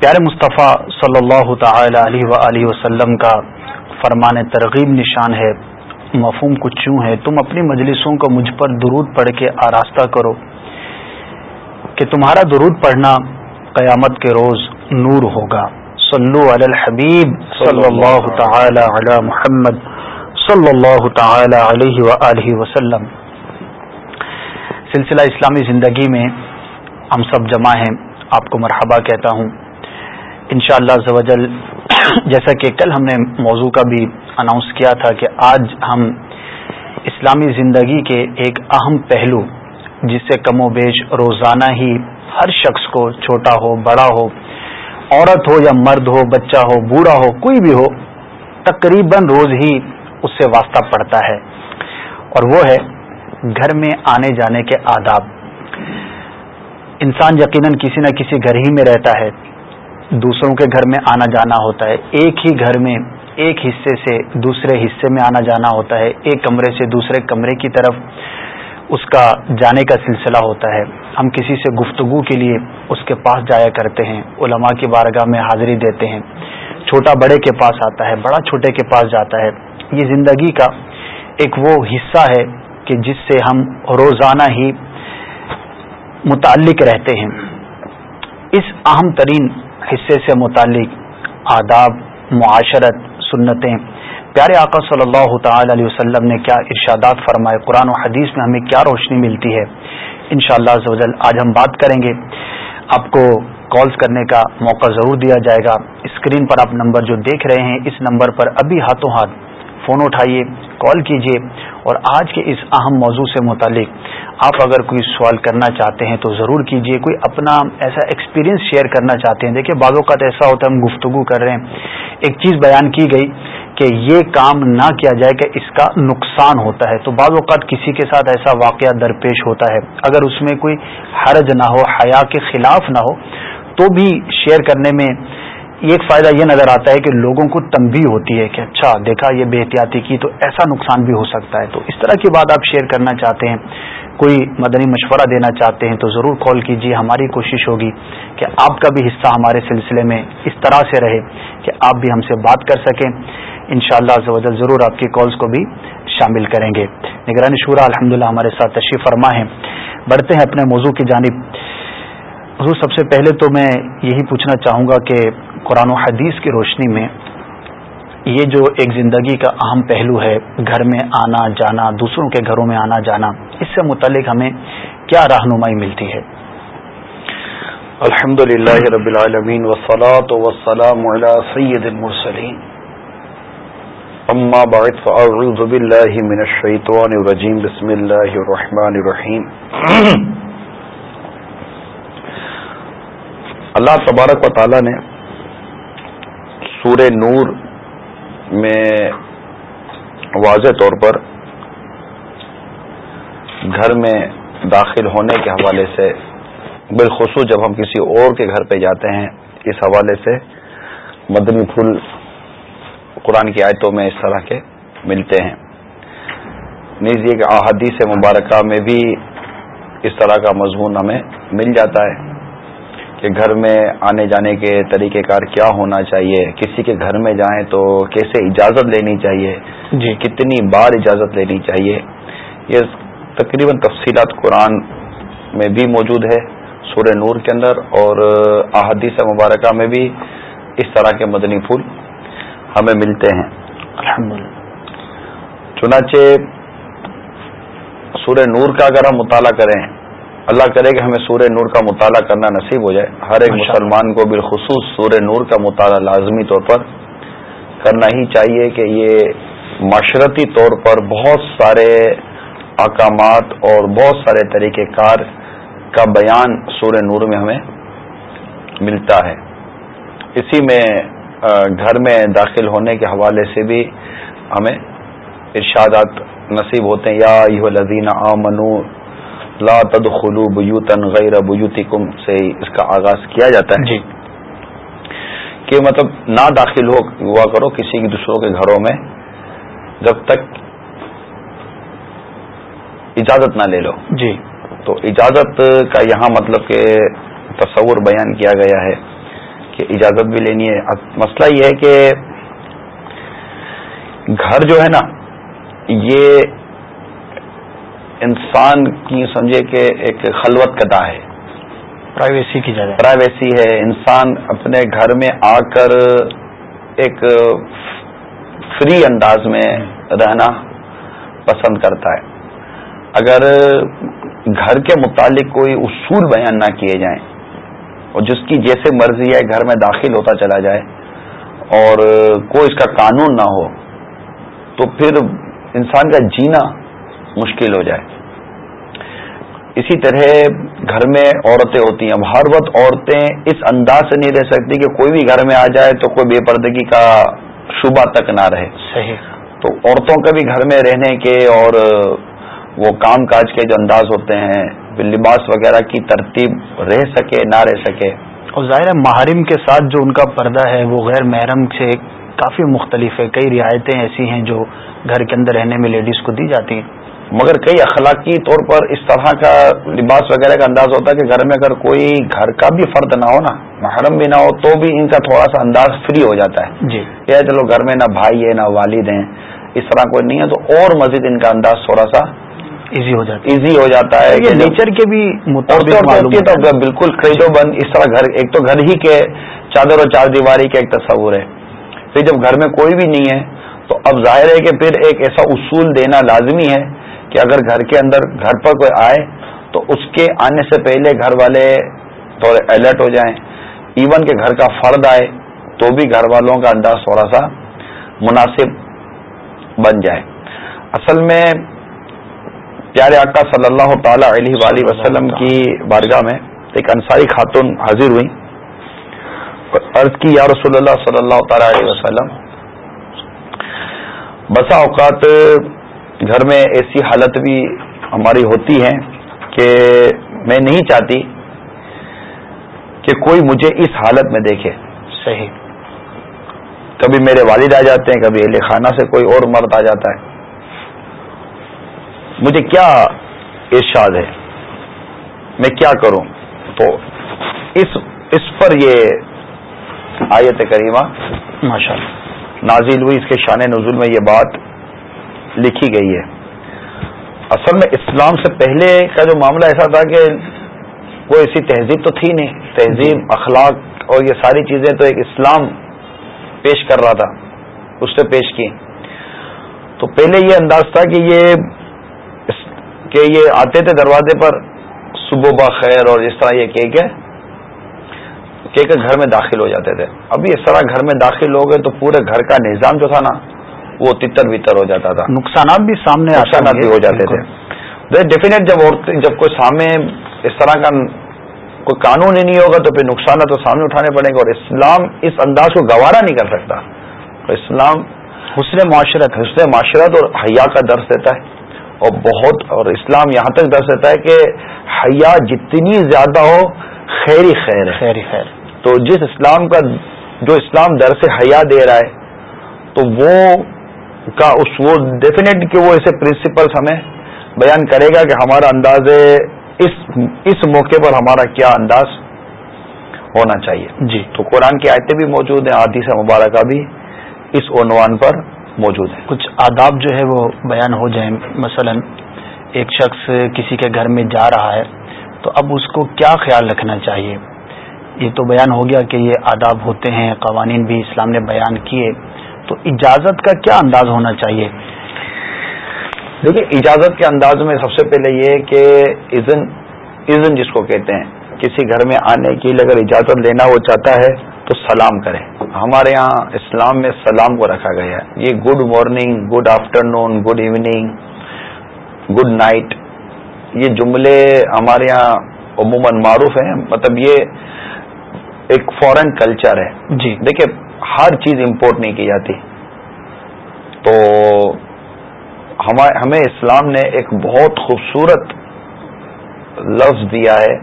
پیارے مصطفیٰ صلی اللہ تعالی علیہ و وسلم کا فرمان ترغیب نشان ہے، مفہوم کچھ چوں ہے، تم اپنی مجلسوں کو مجھ پر درود پڑھ کے آراستہ کرو کہ تمہارا درود پڑھنا قیامت کے روز نور ہوگا۔ صلو علی الحبیب صلی اللہ تعالی علی محمد صلی اللہ تعالی علیہ و وسلم۔ سلسلہ اسلامی زندگی میں ہم سب جمع ہیں۔ آپ کو مرحبا کہتا ہوں۔ انشاءاللہ شاء اللہ جیسا کہ کل ہم نے موضوع کا بھی اناؤنس کیا تھا کہ آج ہم اسلامی زندگی کے ایک اہم پہلو، جس سے کم و بیش روزانہ ہی ہر شخص کو چھوٹا ہو، بڑا ہو، عورت ہو یا مرد ہو، بچہ ہو، بوڑھا ہو، کوئی بھی ہو، تقریباً روز ہی اس سے واسطہ پڑتا ہے۔ اور وہ ہے گھر میں آنے جانے کے آداب۔ انسان یقیناً کسی نہ کسی گھر ہی میں رہتا ہے۔ دوسروں کے گھر میں آنا جانا ہوتا ہے۔ ایک ہی گھر میں، ایک حصے سے دوسرے حصے میں آنا جانا ہوتا ہے۔ ایک کمرے سے دوسرے کمرے کی طرف اس کا جانے کا سلسلہ ہوتا ہے۔ ہم کسی سے گفتگو کے لیے اس کے پاس جایا کرتے ہیں۔ علماء کی بارگاہ میں حاضری دیتے ہیں۔ چھوٹا بڑے کے پاس آتا ہے، بڑا چھوٹے کے پاس جاتا ہے۔ یہ زندگی کا ایک وہ حصہ ہے کہ جس سے ہم روزانہ ہی متعلق رہتے ہیں۔ اس اہم ترین حصے سے متعلق آداب، معاشرت، سنتیں۔ پیارے آقا صلی اللہ تعالی علیہ وسلم نے کیا ارشادات فرمائے۔ قرآن و حدیث میں ہمیں کیا روشنی ملتی ہے؟ ان شاء اللہ آج ہم بات کریں گے۔ آپ کو کالز کرنے کا موقع ضرور دیا جائے گا۔ اسکرین پر آپ نمبر جو دیکھ رہے ہیں، اس نمبر پر ابھی ہاتھوں ہاتھ فون اٹھائیے۔ کال کیجیے اور آج کے اس اہم موضوع سے متعلق آپ اگر کوئی سوال کرنا چاہتے ہیں تو ضرور کیجیے کوئی اپنا ایسا ایکسپیرینس شیئر کرنا چاہتے ہیں۔ دیکھیے بعض اوقات ایسا ہوتا ہے ہم گفتگو کر رہے ہیں۔ ایک چیز بیان کی گئی کہ یہ کام نہ کیا جائے کہ اس کا نقصان ہوتا ہے۔ تو بعض اوقات کسی کے ساتھ ایسا واقعہ درپیش ہوتا ہے۔ اگر اس میں کوئی حرج نہ ہو، حیا کے خلاف نہ ہو، تو بھی شیئر کرنے میں ایک فائدہ یہ نظر آتا ہے کہ لوگوں کو تنبی ہوتی ہے کہ اچھا دیکھا یہ بے احتیاطی کی تو ایسا نقصان بھی ہو سکتا ہے۔ تو اس طرح کی بات آپ شیئر کرنا چاہتے ہیں، کوئی مدنی مشورہ دینا چاہتے ہیں تو ضرور کال کیجیے، ہماری کوشش ہوگی کہ آپ کا بھی حصہ ہمارے سلسلے میں اس طرح سے رہے کہ آپ بھی ہم سے بات کر سکیں۔ ان شاء اللہ ضرور آپ کی کالز کو بھی شامل کریں گے۔ نگرانی شورا الحمد ہمارے ساتھ تشریف فرما ہے۔ بڑھتے ہیں اپنے موضوع کی جانب۔ حضور، سب سے پہلے تو میں یہی پوچھنا چاہوں گا کہ قرآن و حدیث کی روشنی میں یہ جو ایک زندگی کا اہم پہلو ہے، گھر میں آنا جانا، دوسروں کے گھروں میں آنا جانا، اس سے متعلق ہمیں کیا رہنمائی ملتی ہے؟ الحمد للہ رب العالمین وسلاۃ وسلام سید المرسلین. اما بعد، فاعوذ باللہ من الشیطان الرجیم، بسم اللہ الرحمن الرحیم. اللہ تبارک و تعالی نے سورہ نور میں واضح طور پر گھر میں داخل ہونے کے حوالے سے، بالخصوص جب ہم کسی اور کے گھر پہ جاتے ہیں، اس حوالے سے مدنی پھول قرآن کی آیتوں میں اس طرح کے ملتے ہیں۔ نیز یہ کہ احادیث مبارکہ میں بھی اس طرح کا مضمون ہمیں مل جاتا ہے۔ کہ گھر میں آنے جانے کے طریقہ کار کیا ہونا چاہیے؟ کسی کے گھر میں جائیں تو کیسے اجازت لینی چاہیے؟ جی۔ کتنی بار اجازت لینی چاہیے؟ یہ تقریباً تفصیلات قرآن میں بھی موجود ہے سورہ نور کے اندر اور احادیث مبارکہ میں بھی اس طرح کے مدنی پھول ہمیں ملتے ہیں۔ چنانچہ سورہ نور کا اگر ہم مطالعہ کریں اللہ کرے کہ ہمیں سورہ نور کا مطالعہ کرنا نصیب ہو جائے۔ ہر ایک مسلمان کو بالخصوص سورہ نور کا مطالعہ لازمی طور پر کرنا ہی چاہیے کہ یہ معاشرتی طور پر بہت سارے احکامات اور بہت سارے طریقہ کار کا بیان سورہ نور میں ہمیں ملتا ہے۔ اسی میں گھر میں داخل ہونے کے حوالے سے بھی ہمیں ارشادات نصیب ہوتے ہیں۔ یا یہ لذین آ منو لا تدخلوا بیوتن غیر بیوتکم سے اس کا آغاز کیا جاتا ہے جی۔ کہ مطلب نہ داخل ہو ہوا کرو کسی کی دوسروں کے گھروں میں جب تک اجازت نہ لے لو۔ جی۔ تو اجازت کا یہاں مطلب کہ تصور بیان کیا گیا ہے کہ اجازت بھی لینی ہے۔ مسئلہ یہ ہے کہ گھر جو ہے نا یہ انسان کی سمجھے کہ ایک خلوت کدا ہے۔ پرائیویسی کی جگہ۔ پرائیویسی ہے۔ انسان اپنے گھر میں آ کر ایک فری انداز میں رہنا پسند کرتا ہے۔ اگر گھر کے متعلق کوئی اصول بیان نہ کیے جائیں اور جس کی جیسے مرضی ہے گھر میں داخل ہوتا چلا جائے اور کوئی اس کا قانون نہ ہو تو پھر انسان کا جینا مشکل ہو جائے۔ اسی طرح گھر میں عورتیں ہوتی ہیں۔ اب ہر وقت عورتیں اس انداز سے نہیں رہ سکتی کہ کوئی بھی گھر میں آ جائے تو کوئی بے پردگی کا شبہ تک نہ رہے۔ صحیح۔ تو عورتوں کے بھی گھر میں رہنے کے اور وہ کام کاج کے جو انداز ہوتے ہیں لباس وغیرہ کی ترتیب رہ سکے نہ رہ سکے۔ اور ظاہر محرم کے ساتھ جو ان کا پردہ ہے وہ غیر محرم سے کافی مختلف ہے۔ کئی رعایتیں ایسی ہیں جو گھر کے اندر رہنے میں لیڈیز کو دی جاتی ہیں۔ مگر کئی اخلاقی طور پر اس طرح کا لباس وغیرہ کا انداز ہوتا ہے کہ گھر میں اگر کوئی گھر کا بھی فرد نہ ہو نا محرم بھی نہ ہو تو بھی ان کا تھوڑا سا انداز فری ہو جاتا ہے۔ جی۔ یا چلو گھر میں نہ بھائی ہے نہ والد ہیں اس طرح کوئی نہیں ہے تو اور مزید ان کا انداز تھوڑا سا ایزی ہو جاتا ایزی ہو جاتا ہے یہ نیچر کے بھی مطابق بالکل خریدو بند اس طرح گھر ایک تو گھر ہی کے چادر اور چار دیواری کا ایک تصور ہے۔ پھر جب گھر میں کوئی بھی نہیں ہے تو اب ظاہر ہے کہ پھر ایک ایسا اصول دینا لازمی ہے کہ اگر گھر کے اندر گھر پر کوئی آئے تو اس کے آنے سے پہلے گھر والے تھوڑے الرٹ ہو جائیں۔ ایون کہ گھر کا فرد آئے تو بھی گھر والوں کا انداز تھوڑا سا مناسب بن جائے۔ اصل میں پیارے آقا صلی اللہ تعالی علیہ وآلہ وسلم کی بارگاہ میں ایک انصاری خاتون حاضر ہوئی عرض کی یا رسول اللہ صلی اللہ تعالی علیہ وسلم، بسا اوقات گھر میں ایسی حالت بھی ہماری ہوتی ہے کہ میں نہیں چاہتی کہ کوئی مجھے اس حالت میں دیکھے۔ صحیح۔ کبھی میرے والد آ جاتے ہیں کبھی اہل خانہ سے کوئی اور مرد آ جاتا ہے۔ مجھے کیا ارشاد ہے؟ میں کیا کروں؟ تو اس اس پر یہ آیت کریمہ ماشاء اللہ نازل ہوئی۔ اس کے شان نزول میں یہ بات لکھی گئی ہے۔ اصل میں اسلام سے پہلے کا جو معاملہ ایسا تھا کہ وہ ایسی تہذیب تو تھی نہیں۔ تہذیب اخلاق اور یہ ساری چیزیں تو ایک اسلام پیش کر رہا تھا۔ اس سے پیش کی۔ تو پہلے یہ انداز تھا کہ یہ کہ یہ آتے تھے دروازے پر صبح بخیر اور اس طرح یہ کہ گھر میں داخل ہو جاتے تھے۔ ابھی اس طرح گھر میں داخل ہو گئے تو پورے گھر کا نظام جو تھا نا وہ تتر بتر ہو جاتا تھا۔ نقصانات بھی سامنے نقصانات بھی ہو جاتے تھے۔ ڈیفینیٹ جب جب کوئی سامنے اس طرح کا کوئی قانون ہی نہیں ہوگا تو پھر نقصانات تو سامنے اٹھانے پڑیں گے اور اسلام اس انداز کو گوارا نہیں کر سکتا۔ اسلام حسن معاشرت۔ حسن معاشرت اور حیا کا درس دیتا ہے۔ اور بہت اور اسلام یہاں تک درس دیتا ہے کہ حیا جتنی زیادہ ہو خیر ہی خیر ہے۔ خیر خیر۔ تو جس اسلام کا جو اسلام درس حیا دے رہا ہے تو وہ کا اس وہ ڈیفینیٹ کہ وہ ایسے پرنسپلس ہمیں بیان کرے گا کہ ہمارا انداز اس اس موقع پر ہمارا کیا انداز ہونا چاہیے۔ جی۔ تو قرآن کی آیتیں بھی موجود ہیں آدھی سے مبارکہ بھی اس عنوان پر موجود ہیں۔ کچھ آداب جو ہے وہ بیان ہو جائیں۔ مثلا ایک شخص کسی کے گھر میں جا رہا ہے تو اب اس کو کیا خیال رکھنا چاہیے؟ یہ تو بیان ہو گیا کہ یہ آداب ہوتے ہیں قوانین بھی اسلام نے بیان کیے۔ تو اجازت کا کیا انداز ہونا چاہیے؟ دیکھیے اجازت کے انداز میں سب سے پہلے یہ کہ اذن اذن جس کو کہتے ہیں کسی گھر میں آنے کے لیے اگر اجازت لینا وہ چاہتا ہے تو سلام کریں ہمارے یہاں اسلام میں سلام کو رکھا گیا ہے۔ یہ good morning good afternoon good evening good night یہ جملے ہمارے یہاں عموماً معروف ہیں۔ مطلب یہ ایک فورن کلچر ہے۔ جی۔ دیکھیے ہر چیز امپورٹ نہیں کی جاتی۔ تو ہمیں اسلام نے ایک بہت خوبصورت لفظ دیا ہے،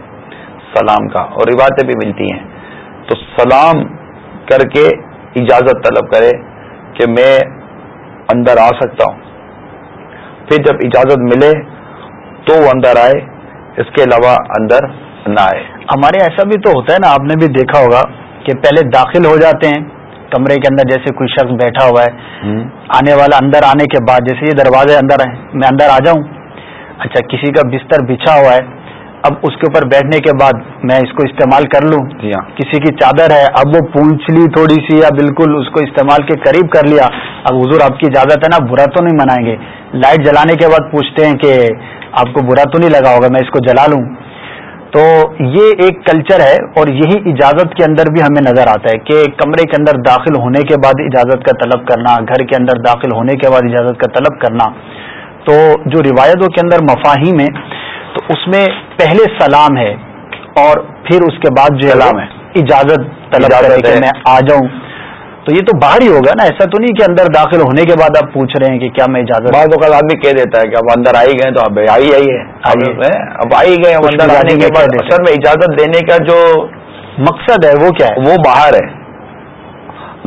سلام کا، اور روایتیں بھی ملتی ہیں۔ تو سلام کر کے اجازت طلب کرے کہ میں اندر آ سکتا ہوں۔ پھر جب اجازت ملے تو وہ اندر آئے، اس کے علاوہ اندر نہ آئے۔ ہمارے ایسا بھی تو ہوتا ہے نا، آپ نے بھی دیکھا ہوگا کہ پہلے داخل ہو جاتے ہیں کمرے کے اندر جیسے کوئی شخص بیٹھا ہوا ہے آنے والا اندر آنے کے بعد جیسے یہ دروازے اندر ہیں میں اندر آ جاؤں۔ اچھا کسی کا بستر بچھا ہوا ہے اب اس کے اوپر بیٹھنے کے بعد میں اس کو استعمال کر لوں۔ جی ہاں کسی کی چادر ہے اب وہ پونچھ لی تھوڑی سی یا بالکل اس کو استعمال کے قریب کر لیا۔ اب حضور آپ کی اجازت ہے نا برا تو نہیں منائیں گے۔ لائٹ جلانے کے بعد پوچھتے ہیں کہ آپ کو برا تو نہیں لگا ہوگا میں اس کو جلا لوں۔ تو یہ ایک کلچر ہے اور یہی اجازت کے اندر بھی ہمیں نظر آتا ہے کہ کمرے کے اندر داخل ہونے کے بعد اجازت کا طلب کرنا گھر کے اندر داخل ہونے کے بعد اجازت کا طلب کرنا۔ تو جو روایتوں کے اندر مفاہیم ہے تو اس میں پہلے سلام ہے اور پھر اس کے بعد جو ہے اجازت طلب کہ میں آ جاؤں۔ تو یہ تو باہر ہی ہوگا نا ایسا تو نہیں کہ اندر داخل ہونے کے بعد آپ پوچھ رہے ہیں کہ کیا میں اجازت بعض اوقات آدمی کہہ دیتا ہے کہ اب اندر آئی گئے تو اب آئی آئیے اب آئی گئے اندر آنے کے بعد اصل میں اجازت دینے کا جو مقصد ہے وہ کیا ہے؟ وہ باہر ہے۔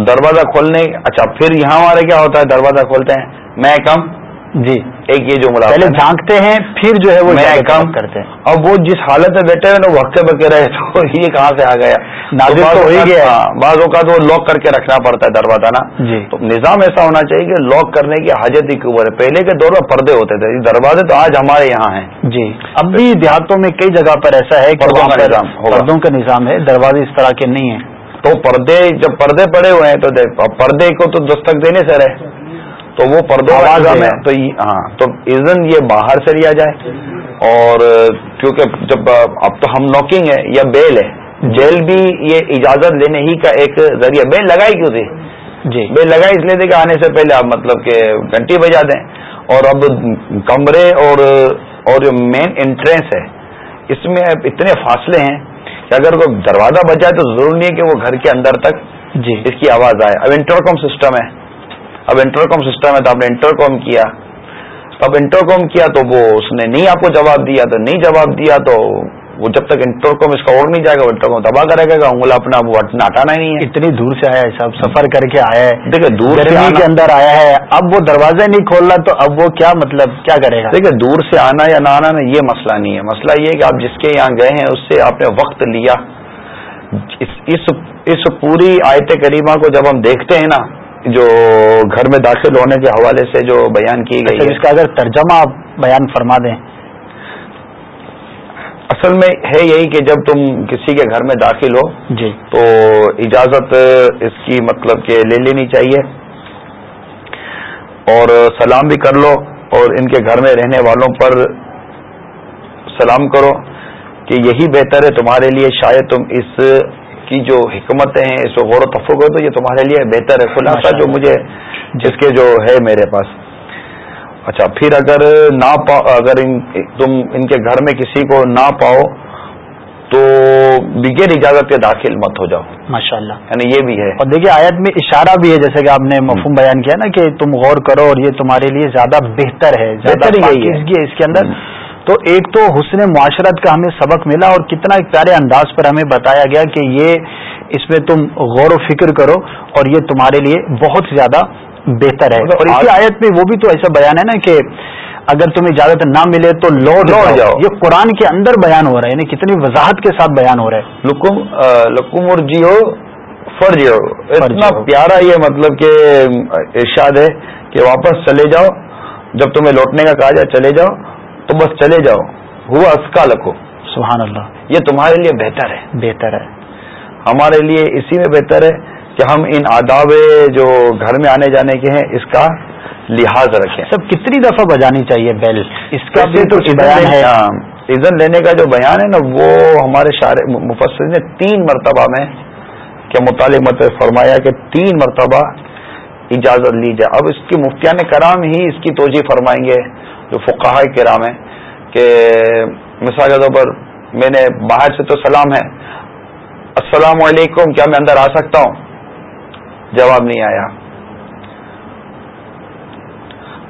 دروازہ کھولنے اچھا پھر یہاں ہمارے کیا ہوتا ہے؟ دروازہ کھولتے ہیں۔ میں کم جی۔ ایک یہ جو پہلے جھانکتے ہیں پھر جو ہے وہ کام کرتے ہیں۔ اور وہ جس حالت میں بیٹھے ہوئے نا وہ ہفتے بکے رہے تو یہ کہاں سے آ گیا؟ تو ہی گیا ہاں، بعض اوقات وہ لاک کر کے رکھنا پڑتا ہے دروازہ نا۔ جی۔ تو نظام ایسا ہونا چاہیے کہ لاک کرنے کی حاجت ہی کیوں ہے پہلے کے دور میں پردے ہوتے تھے دروازے تو آج ہمارے یہاں ہیں۔ جی۔ اب بھی دیہاتوں میں کئی جگہ پر ایسا ہے پردوں کا نظام ہے دروازے اس طرح کے نہیں ہیں۔ تو پردے جب پردے پڑے ہوئے ہیں تو پردے کو تو دستک دینے سے رہے۔ تو وہ پردوں میں تو ہاں تو ایزن یہ باہر سے لیا جائے۔ اور کیونکہ جب اب تو ہم نوکنگ ہے یا بیل ہے جیل بھی یہ اجازت لینے ہی کا ایک ذریعہ۔ بیل لگائی کیوں تھی؟ جی۔ بیل لگائی اس لیے تھی کہ آنے سے پہلے آپ مطلب کہ گھنٹی بجا دیں۔ اور اب کمرے اور اور جو مین انٹرنس ہے اس میں اتنے فاصلے ہیں کہ اگر کوئی دروازہ بچائے تو ضرور نہیں ہے کہ وہ گھر کے اندر تک جی۔ اس کی آواز آئے۔ اب انٹر کام سسٹم ہے۔ اب انٹر کام سسٹم ہے تو آپ نے انٹر کام کیا۔ اب انٹر کام کیا تو وہ اس نے نہیں آپ کو جواب دیا تو نہیں جواب دیا تو وہ جب تک انٹر کام اس کا اور نہیں جائے گا انٹر کام تباہ کرے گا انگلا اپنا وہ ہٹانا ہی نہیں ہے۔ اتنی دور سے آیا ہے صاحب سفر کر کے آیا ہے۔ دیکھیں دور کے اندر آیا ہے۔ اب وہ دروازہ نہیں کھول رہا تو اب وہ کیا مطلب کیا کرے گا؟ دیکھیں دور سے آنا یا نہ آنا یہ مسئلہ نہیں ہے۔ مسئلہ یہ کہ آپ جس کے یہاں گئے ہیں اس سے آپ نے وقت لیا۔ اس پوری آیت کریمہ کو جب ہم دیکھتے ہیں نا جو گھر میں داخل ہونے کے حوالے سے جو بیان کی گئی اچھا، اس کا اگر ترجمہ آپ بیان فرما دیں۔ اصل میں ہے یہی کہ جب تم کسی کے گھر میں داخل ہو جی۔ تو اجازت اس کی مطلب کہ لے لینی چاہیے اور سلام بھی کر لو اور ان کے گھر میں رہنے والوں پر سلام کرو کہ یہی بہتر ہے تمہارے لیے شاید تم اس کی جو حکمتیں ہیں اس غور و تفق تو یہ تمہارے لیے بہتر ہے۔ خلاصہ جو مجھے جس کے جو ہے میرے پاس۔ اچھا پھر اگر نہ پاؤ اگر ان تم ان کے گھر میں کسی کو نہ پاؤ تو بغیر اجازت کے داخل مت ہو جاؤ۔ ماشاء اللہ یعنی یہ بھی ہے۔ اور دیکھیے آیت میں اشارہ بھی ہے جیسے کہ آپ نے مفہوم بیان کیا نا کہ تم غور کرو اور یہ تمہارے لیے زیادہ بہتر ہے زیادہ ہے اس کے اندر۔ تو ایک تو حسن معاشرت کا ہمیں سبق ملا اور کتنا ایک پیارے انداز پر ہمیں بتایا گیا کہ یہ اس میں تم غور و فکر کرو اور یہ تمہارے لیے بہت زیادہ بہتر ہے۔ اور اسی آیت میں وہ بھی تو ایسا بیان ہے نا کہ اگر تمہیں اجازت نہ ملے تو لوٹ لوٹ جاؤ۔ یہ قرآن کے اندر بیان ہو رہا ہے یعنی کتنی وضاحت کے ساتھ بیان ہو رہا ہے۔ لکم لکم اور جیو فرض ہو اتنا پیارا یہ مطلب کہ ارشاد ہے کہ واپس چلے جاؤ۔ جب تمہیں لوٹنے کا کہا جائے چلے جاؤ۔ تو بس چلے جاؤ۔ ہوا اسکا لکھو۔ سبحان اللہ۔ یہ تمہارے لیے بہتر ہے۔ بہتر ہے۔ ہمارے لیے اسی میں بہتر ہے کہ ہم ان آداب جو گھر میں آنے جانے کے ہیں اس کا لحاظ رکھیں۔ سب کتنی دفعہ بجانی چاہیے بیل۔ اس کا بھی تو بیان ہے۔ عزن لینے کا جو بیان ہے نا وہ ہمارے شار مفسر نے تین مرتبہ میں کے متعلق مت فرمایا کہ تین مرتبہ اجازت لی جائے اب اس کی مفتیان کرام ہی اس کی توجہ فرمائیں گے۔ جو فقہ کرام ہے کہ مثال کے طور پر میں نے باہر سے تو سلام ہے، السلام علیکم، کیا میں اندر آ سکتا ہوں؟ جواب نہیں آیا۔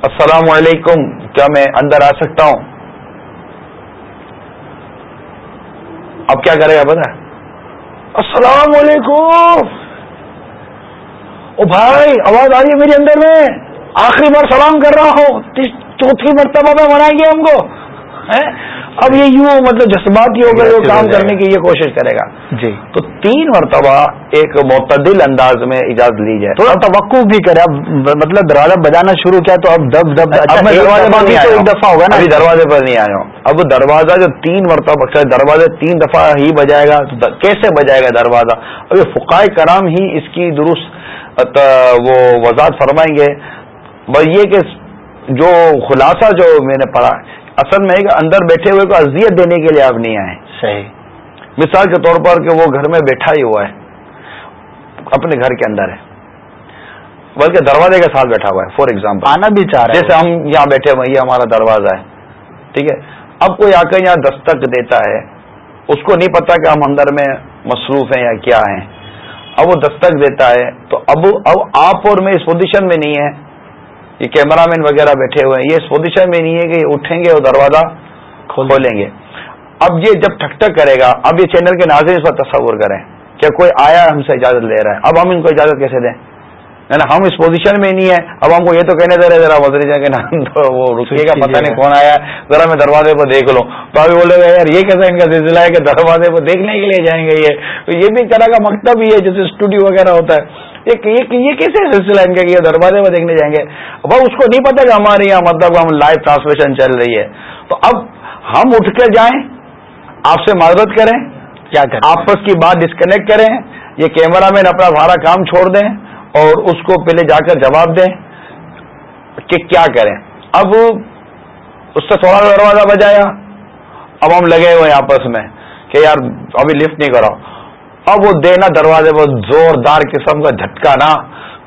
السلام علیکم، کیا میں اندر آ سکتا ہوں؟ اب کیا کرے گا پتا السلام علیکم۔ او بھائی، آواز آ رہی ہے میرے اندر میں۔ آخری بار سلام کر رہا ہوں۔ چوتھی مرتبہ میں منائیں گے ہم کو؟ اب یہ یوں مطلب جذباتی ہو کر کام کرنے کی یہ کوشش کرے گا۔ جی۔ تو تین مرتبہ ایک معتدل انداز میں اجازت لی جائے۔ تھوڑا توقع بھی کرے۔ اب مطلب دروازہ بجانا شروع کیا تو اب دب دب اچھا، دروازے پر ایک دفعہ ہوگا نا؟ ابھی دروازے پر نہیں آیا ہوں اب دروازہ جو تین مرتبہ دروازے تین دفعہ ہی بجائے گا۔ کیسے بجائے گا دروازہ؟ اب یہ فقائے کرام ہی اس کی درست وہ وضاحت فرمائیں گے۔ بس یہ کہ جو خلاصہ جو میں نے پڑھا اصل میں اندر بیٹھے ہوئے کو اذیت دینے کے لیے آپ نہیں آئے۔ صحیح۔ مثال کے طور پر کہ وہ گھر میں بیٹھا ہی ہوا ہے اپنے گھر کے اندر ہے۔ بلکہ دروازے کے ساتھ بیٹھا ہوا ہے فار ایگزامپل آنا بھی چاہ رہے جیسے ہم یہاں بیٹھے ہوئے یہ ہمارا دروازہ ہے ٹھیک ہے۔ اب کوئی آ کر یہاں دستک دیتا ہے اس کو نہیں پتا کہ ہم اندر میں مصروف ہیں یا کیا ہیں۔ اب وہ دستک دیتا ہے تو اب اب آپ اور میں اس پوزیشن میں نہیں ہے یہ کیمرہ مین وغیرہ بیٹھے ہوئے ہیں۔ یہ اس پوزیشن میں نہیں ہے کہ یہ اٹھیں گے اور دروازہ کھولیں گے۔ اب یہ جب ٹھک ٹھک کرے گا اب یہ چینل کے ناظرین اس پر تصور کریں کہ کوئی آیا ہم سے اجازت لے رہا ہے۔ اب ہم ان کو اجازت کیسے دیں؟ ہم اس پوزیشن میں نہیں ہے اب ہم کو یہ تو کہنے دے رہے ذرا وزری جا کے نام تو وہ رکیے گا پتہ نہیں کون آیا ذرا میں دروازے پر دیکھ لوں۔ تو ابھی بولے گا یار یہ کیسا ان کا سلسلہ ہے کہ دروازے پر دیکھنے کے لیے جائیں گے یہ؟ تو یہ بھی طرح کا مکتب ہی ہے جیسے اسٹوڈیو وغیرہ ہوتا ہے۔ یہ کیسے سلسلہ ان کا یہ دروازے پر دیکھنے جائیں گے؟ اب اس کو نہیں پتا کہ ہمارے یہاں مطلب ہم لائیو ٹرانسمیشن چل رہی ہے۔ تو اب ہم اٹھ کے جائیں آپ سے معذرت کریں۔ کیا کریں؟ آپس کی بات ڈسکنیکٹ کریں۔ یہ کیمرہ مین اپنا سارا کام چھوڑ دیں اور اس کو پہلے جا کر جواب دیں کہ کیا کریں۔ اب اس سے تھوڑا دروازہ بجایا۔ اب ہم لگے ہوئے آپس میں کہ یار ابھی لفٹ نہیں کراؤ۔ اب وہ دینا دروازے پر زوردار قسم کا جھٹکا نا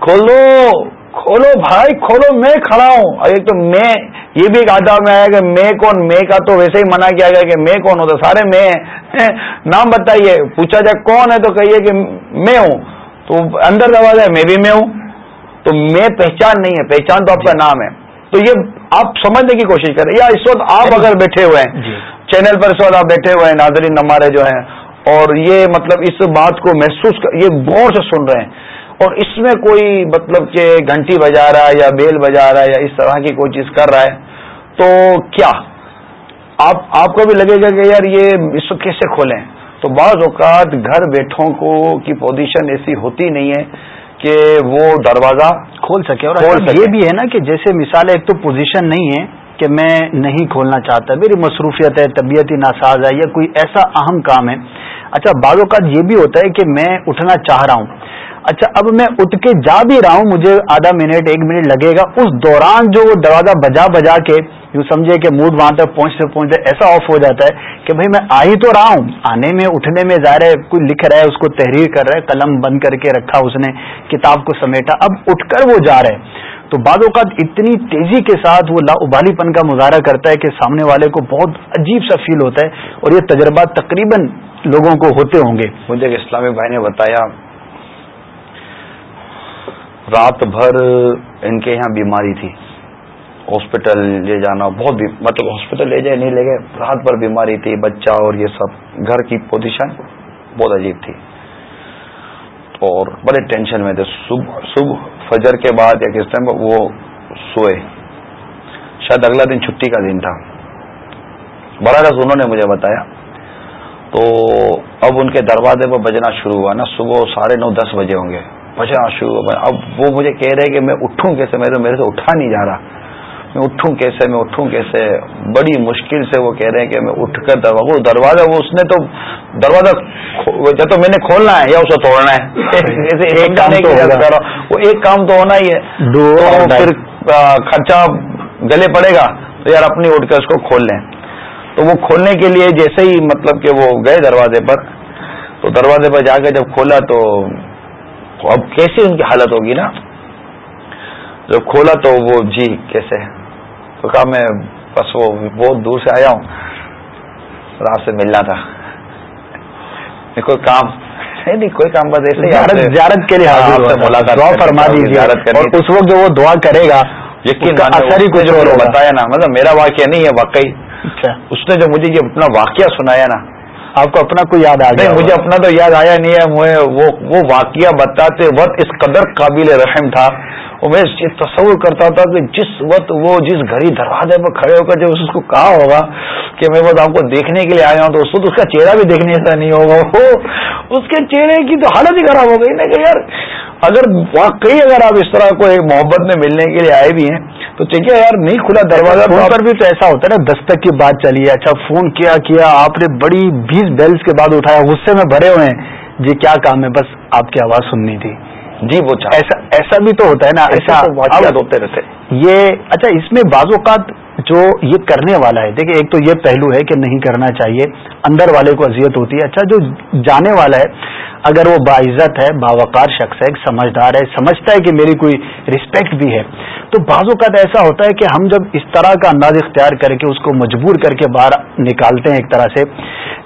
کھولو کھولو بھائی کھولو میں کھڑا ہوں۔ ایک تو میں یہ بھی ایک آداب میں آیا کہ میں کون میں کا تو ویسے ہی منع کیا گیا کہ میں کون ہوتا سارے میں۔ نام بتائیے پوچھا جائے کون ہے تو کہیے کہ میں ہوں۔ تو اندر دروازہ ہے میں بھی میں ہوں۔ تو میں پہچان نہیں ہے پہچان تو آپ کا نام ہے۔ تو یہ آپ سمجھنے کی کوشش کریں۔ یا اس وقت آپ اگر بیٹھے ہوئے ہیں جی۔ چینل پر اس وقت آپ بیٹھے ہوئے ہیں ناظرین نمارے جو ہیں اور یہ مطلب اس بات کو محسوس کر یہ غور سے سن رہے ہیں۔ اور اس میں کوئی مطلب کہ گھنٹی بجا رہا ہے یا بیل بجا رہا ہے یا اس طرح کی کوئی چیز کر رہا ہے تو کیا؟ آپ آپ کو بھی لگے گا کہ یار یہ اس کو کیسے کھولیں؟ تو بعض اوقات گھر بیٹھوں کو کی پوزیشن ایسی ہوتی نہیں ہے کہ وہ دروازہ کھول سکے۔ اور یہ بھی ہے نا کہ جیسے مثال ایک تو پوزیشن نہیں ہے کہ میں نہیں کھولنا چاہتا۔ میری مصروفیت ہے طبیعت ہی ناساز ہے یا کوئی ایسا اہم کام ہے۔ اچھا بعض اوقات یہ بھی ہوتا ہے کہ میں اٹھنا چاہ رہا ہوں۔ اچھا اب میں اٹھ کے جا بھی رہا ہوں، مجھے آدھا منٹ، ایک منٹ لگے گا۔ اس دوران جو وہ دروازہ بجا بجا کے، یوں سمجھے کہ موڈ وہاں تک پہنچتے پہنچتے ایسا آف ہو جاتا ہے کہ بھائی میں آ ہی تو رہا ہوں۔ آنے میں، اٹھنے میں ظاہر ہے، کوئی لکھ رہا ہے، اس کو تحریر کر رہا ہے، قلم بند کر کے رکھا اس نے، کتاب کو سمیٹا۔ اب اٹھ کر وہ جا رہے ہیں تو بعض اوقات اتنی تیزی کے ساتھ وہ لا ابالی پن کا مظاہرہ کرتا ہے کہ سامنے والے کو بہت عجیب سا فیل ہوتا ہے اور یہ تجربات تقریباً لوگوں کو ہوتے ہوں گے۔ مجھے اسلامی بھائی نے بتایا رات بھر ان کے یہاں بیماری تھی۔ ہاسپٹل لے جانا بہت مطلب ہاسپٹل لے جائے، نہیں لے گئے رات بھر بیماری تھی، بچہ اور یہ سب۔ گھر کی پوزیشن بہت عجیب تھی۔ اور بڑے ٹینشن میں تھے۔ صبح صبح فجر کے بعد یا کس ٹائم وہ سوئے۔ شاید اگلا دن چھٹی کا دن تھا۔ براہ انہوں نے مجھے بتایا۔ تو اب ان کے دروازے پر بجنا شروع ہوا نا۔ صبح ساڑھے نو دس بجے ہوں گے۔ شروع ہوا اب وہ مجھے کہہ رہے کہ میں اٹھوں کیسے؟ میرے میرے سے اٹھا نہیں جا رہا۔ میں اٹھوں کیسے؟ میں اٹھوں کیسے؟ بڑی مشکل سے وہ کہہ رہے ہیں کہ میں اٹھ کر دروازہ وہ دروازہ وہ اس نے تو دروازہ یا تو میں نے کھولنا ہے یا اسے توڑنا ہے؟ وہ ایک کام تو ہونا ہی ہے۔ پھر خرچہ گلے پڑے گا۔ تو یار اپنی اٹھ کر اس کو کھول لیں۔ تو وہ کھولنے کے لیے جیسے ہی مطلب کہ وہ گئے دروازے پر تو دروازے پر جا کے جب کھولا تو اب کیسی ان کی حالت ہوگی نا؟ جب کھولا تو وہ جی کیسے؟ تو کہا میں بس وہ بہت دور سے آیا ہوں۔ آپ سے ملنا تھا۔ کوئی کام نہیں نہیں کوئی کام بس ایسے زیارت کے لیے حاضر دعا فرما اور اس وقت جو وہ دعا کرے گا یقین اثر ہی کچھ بتایا نا مطلب میرا واقعہ نہیں ہے واقعی۔ اچھا۔ اس نے جو مجھے یہ اپنا واقعہ سنایا نا آپ کو اپنا کوئی یاد آ گیا مجھے اپنا تو یاد آیا نہیں ہے مجھے وہ واقعہ بتاتے وقت اس قدر قابل رحم تھا۔ اور میں یہ تصور کرتا تھا کہ جس وقت وہ جس گھڑی دروازے میں کھڑے ہو کر جب اس کو کہا ہوگا کہ میں بس آپ کو دیکھنے کے لیے آیا ہوں تو اس وقت اس کا چہرہ بھی دیکھنے ایسا نہیں ہوگا۔ وہ اس کے چہرے کی تو حالت ہی خراب ہو گئی۔ نا کہ یار اگر واقعی اگر آپ اس طرح کو ایک محبت میں ملنے کے لیے آئے بھی ہیں تو چاہیے یار نہیں کھلا دروازہ فون پر بھی تو ایسا ہوتا ہے نا دستک کی بات چلی ہے اچھا فون کیا کیا آپ نے بڑی بیس بیلس کے بعد اٹھایا غصے میں بھرے ہوئے ہیں۔ جی کیا کام ہے؟ بس آپ کی آواز سننی تھی۔ جی وہ ایسا ایسا بھی تو ہوتا ہے نا ایسا ہوتے رہتے۔ یہ اچھا اس میں بعض اوقات جو یہ کرنے والا ہے۔ دیکھیں ایک تو یہ پہلو ہے کہ نہیں کرنا چاہیے۔ اندر والے کو اذیت ہوتی ہے۔ اچھا جو جانے والا ہے اگر وہ باعزت ہے باوقار شخص ہے سمجھدار ہے سمجھتا ہے کہ میری کوئی رسپیکٹ بھی ہے۔ تو بعض اوقات ایسا ہوتا ہے کہ ہم جب اس طرح کا انداز اختیار کر کے اس کو مجبور کر کے باہر نکالتے ہیں ایک طرح سے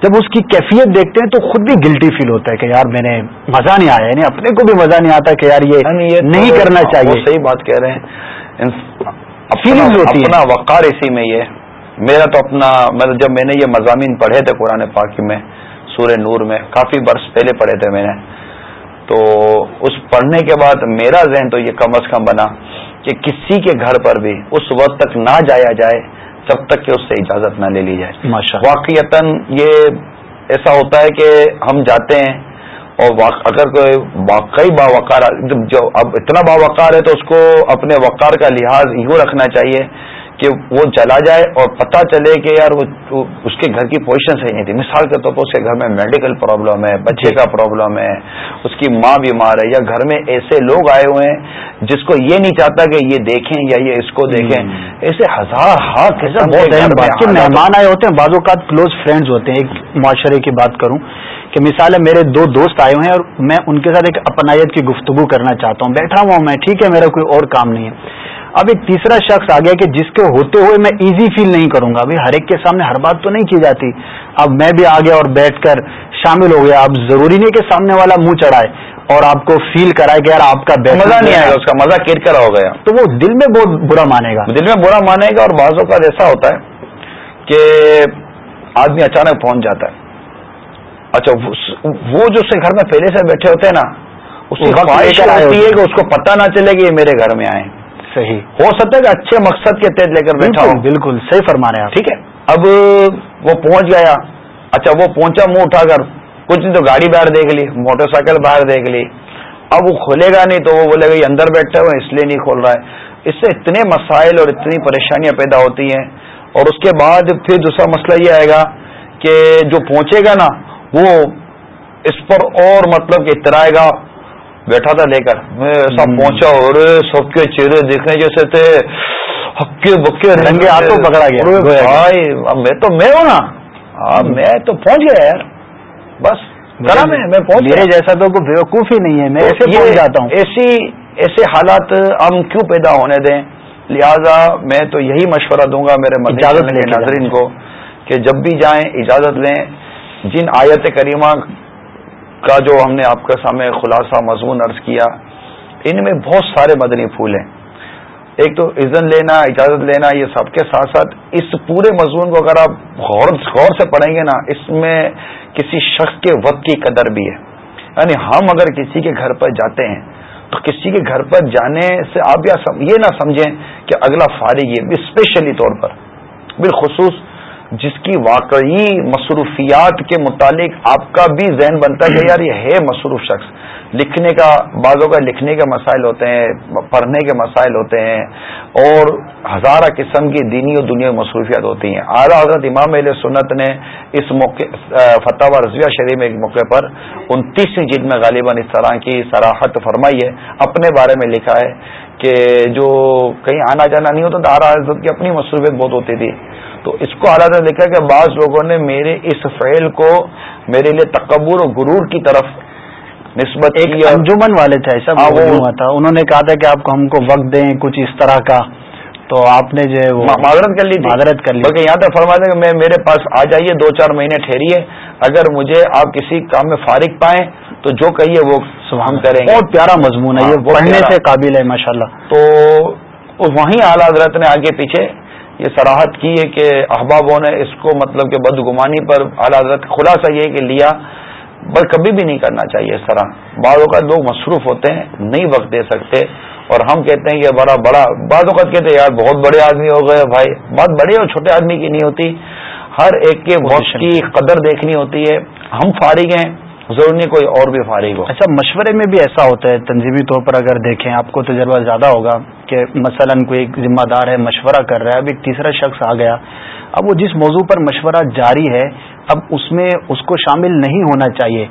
جب اس کی کیفیت دیکھتے ہیں تو خود بھی گلٹی فیل ہوتا ہے کہ یار میں نے مزہ نہیں آیا۔ یعنی اپنے کو بھی مزہ نہیں آتا کہ یار یہ نہیں کرنا چاہیے۔ صحیح بات کہہ رہے ہیں۔ اپنا وقار اسی میں یہ میرا تو اپنا مطلب جب میں نے یہ مضامین پڑھے تھے قرآن پاک میں سورہ نور میں کافی برس پہلے پڑھے تھے میں نے۔ تو اس پڑھنے کے بعد میرا ذہن تو یہ کم از کم بنا کہ کسی کے گھر پر بھی اس وقت تک نہ جایا جائے جب تک کہ اس سے اجازت نہ لے لی جائے۔ واقعیت یہ ایسا ہوتا ہے کہ ہم جاتے ہیں اور اگر کوئی واقعی باوقار جو اب اتنا باوقار ہے تو اس کو اپنے وقار کا لحاظ یوں رکھنا چاہیے کہ وہ چلا جائے اور پتہ چلے کہ یار وہ اس کے گھر کی پوزیشن صحیح نہیں تھی۔ مثال کے طور پر اس کے گھر میں میڈیکل پرابلم ہے بچے کا پرابلم ہے اس کی ماں بیمار ہے یا گھر میں ایسے لوگ آئے ہوئے ہیں جس کو یہ نہیں چاہتا کہ یہ دیکھیں یا یہ اس کو دیکھیں۔ ایسے ہزار ہاتھ مہمان آئے ہوتے ہیں بعض اوقات کلوز فرینڈز ہوتے ہیں۔ ایک معاشرے کی بات کروں کہ مثال ہے میرے دو دوست آئے ہوئے ہیں اور میں ان کے ساتھ ایک اپنائیت کی گفتگو کرنا چاہتا ہوں۔ بیٹھا ہوا ہوں میں ٹھیک ہے میرا کوئی اور کام نہیں ہے۔ اب ایک تیسرا شخص آ گیا کہ جس کے ہوتے ہوئے میں ایزی فیل نہیں کروں گا۔ ابھی ہر ایک کے سامنے ہر بات تو نہیں کی جاتی۔ اب میں بھی آ گیا اور بیٹھ کر شامل ہو گیا۔ اب ضروری نہیں کہ سامنے والا منہ چڑھائے اور آپ کو فیل کرائے کہ یار آپ کا مزہ نہیں آئے گا اس کا مزہ کر کرا ہو گیا۔ تو وہ دل میں بہت برا مانے گا دل میں برا مانے گا اور بعضوں کا ایسا ہوتا ہے کہ آدمی اچانک پہنچ جاتا ہے۔ اچھا وہ جو اس کے گھر میں پہلے سے بیٹھے ہوتے ہیں نا اس کی خواہش ہوتی ہے کہ اس کو پتہ نہ چلے کہ یہ میرے گھر میں آئے صحیح۔ ہو سکتا ہے کہ اچھے مقصد کے تحت لے کر بیٹھا ہوں۔ بالکل صحیح فرما رہے ہیں ٹھیک ہے۔ اب وہ پہنچ گیا۔ اچھا وہ پہنچا منہ اٹھا کر۔ کچھ نہیں تو گاڑی باہر دیکھ لی موٹر سائیکل باہر دیکھ لی۔ اب وہ کھولے گا نہیں تو وہ بولے گا اندر بیٹھے ہوئے اس لیے نہیں کھول رہا ہے۔ اس سے اتنے مسائل اور اتنی پریشانیاں پیدا ہوتی ہیں۔ اور اس کے بعد پھر دوسرا مسئلہ یہ آئے گا کہ جو پہنچے گا نا وہ اس پر اور مطلب کہ اترائے گا۔ بیٹھا تھا لے کر۔ میں ایسا پہنچا اور سب کے چہرے دیکھنے جیسے تھے۔ ہکے بکے رنگے ہاتھوں پکڑا گیا۔ بھائی میں تو میں ہوں نا۔ ہاں میں تو پہنچ گیا یار۔ بس کرا میں؟ میں پہنچ میرے جیسا تو کوئی بیوقوف ہی نہیں ہے۔ میں ایسے پہنچ جاتا ہوں۔ ایسی ایسے حالات ہم کیوں پیدا ہونے دیں؟ لہذا میں تو یہی مشورہ دوں گا میرے اجازت ناظرین کو کہ جب بھی جائیں اجازت لیں۔ جن آیت کریمہ کا جو ہم نے آپ کے سامنے خلاصہ مضمون عرض کیا، ان میں بہت سارے مدنی پھول ہیں۔ ایک تو عزن لینا، اجازت لینا، یہ سب کے ساتھ ساتھ اس پورے مضمون کو اگر آپ غور غور سے پڑھیں گے نا، اس میں کسی شخص کے وقت کی قدر بھی ہے۔ یعنی ہم اگر کسی کے گھر پر جاتے ہیں، تو کسی کے گھر پر جانے سے آپ یہ نہ سمجھیں کہ اگلا فارغ ہے اسپیشلی طور پر، بالخصوص جس کی واقعی مصروفیات کے متعلق آپ کا بھی ذہن بنتا ہے کہ یار یہ ہے مصروف شخص۔ لکھنے کا بعضوں کا لکھنے کے مسائل ہوتے ہیں، پڑھنے کے مسائل ہوتے ہیں، اور ہزارہ قسم کی دینی اور دنیا مصروفیات ہوتی ہیں۔ اعلیٰ حضرت امام علیہ سنت نے اس موقع فتح و رضویہ شریف ایک موقع پر انتیسویں جلد میں غالباً اس طرح کی سراحت فرمائی ہے، اپنے بارے میں لکھا ہے کہ جو کہیں آنا جانا نہیں ہوتا تو اعلیٰ حضرت کی اپنی مصروفیت بہت ہوتی تھی۔ تو اس کو اعلیٰ نے لکھا کہ بعض لوگوں نے میرے اس فعل کو میرے لیے تکبر و غرور کی طرف نسبت ایک انجمن والے تھے ایسا ہوا تھا۔ انہوں نے کہا تھا کہ آپ کو ہم کو وقت دیں کچھ اس طرح کا۔ تو آپ نے جو معذرت کر لی معذرت کر لی بلکہ یہاں تک فرما دیں کہ میں میرے پاس آ جائیے دو چار مہینے ٹھہریے۔ اگر مجھے آپ کسی کام میں فارغ پائیں تو جو کہیے وہ ہم کریں گے۔ بہت پیارا مضمون ہے ہاں، یہ پڑھنے سے قابل ہے ماشاء اللہ تو وہیں اعلیٰ حضرت نے آگے پیچھے یہ سراہد کی ہے کہ احبابوں نے اس کو مطلب کہ بدگمانی پر اعلیٰ حضرت خلاصہ یہ کہ لیا بس کبھی بھی نہیں کرنا چاہیے اس طرح۔ بعض اوقات لوگ مصروف ہوتے ہیں نہیں وقت دے سکتے۔ اور ہم کہتے ہیں کہ بڑا بڑا بعض اوقات کہتے ہیں یار بہت بڑے آدمی ہو گئے بھائی۔ بہت بڑے اور چھوٹے آدمی کی نہیں ہوتی۔ ہر ایک کے وقت کی۔ قدر دیکھنی ہوتی ہے۔ ہم فارغ ہیں۔ ضرور نہیں کوئی اور بھی فارغ ہو۔ اچھا مشورے میں بھی ایسا ہوتا ہے تنظیمی طور پر اگر دیکھیں آپ کو تجربہ زیادہ ہوگا کہ مثلا کوئی ایک ذمہ دار ہے مشورہ کر رہا ہے اب ایک تیسرا شخص آ گیا۔ اب وہ جس موضوع پر مشورہ جاری ہے اب اس میں اس کو شامل نہیں ہونا چاہیے۔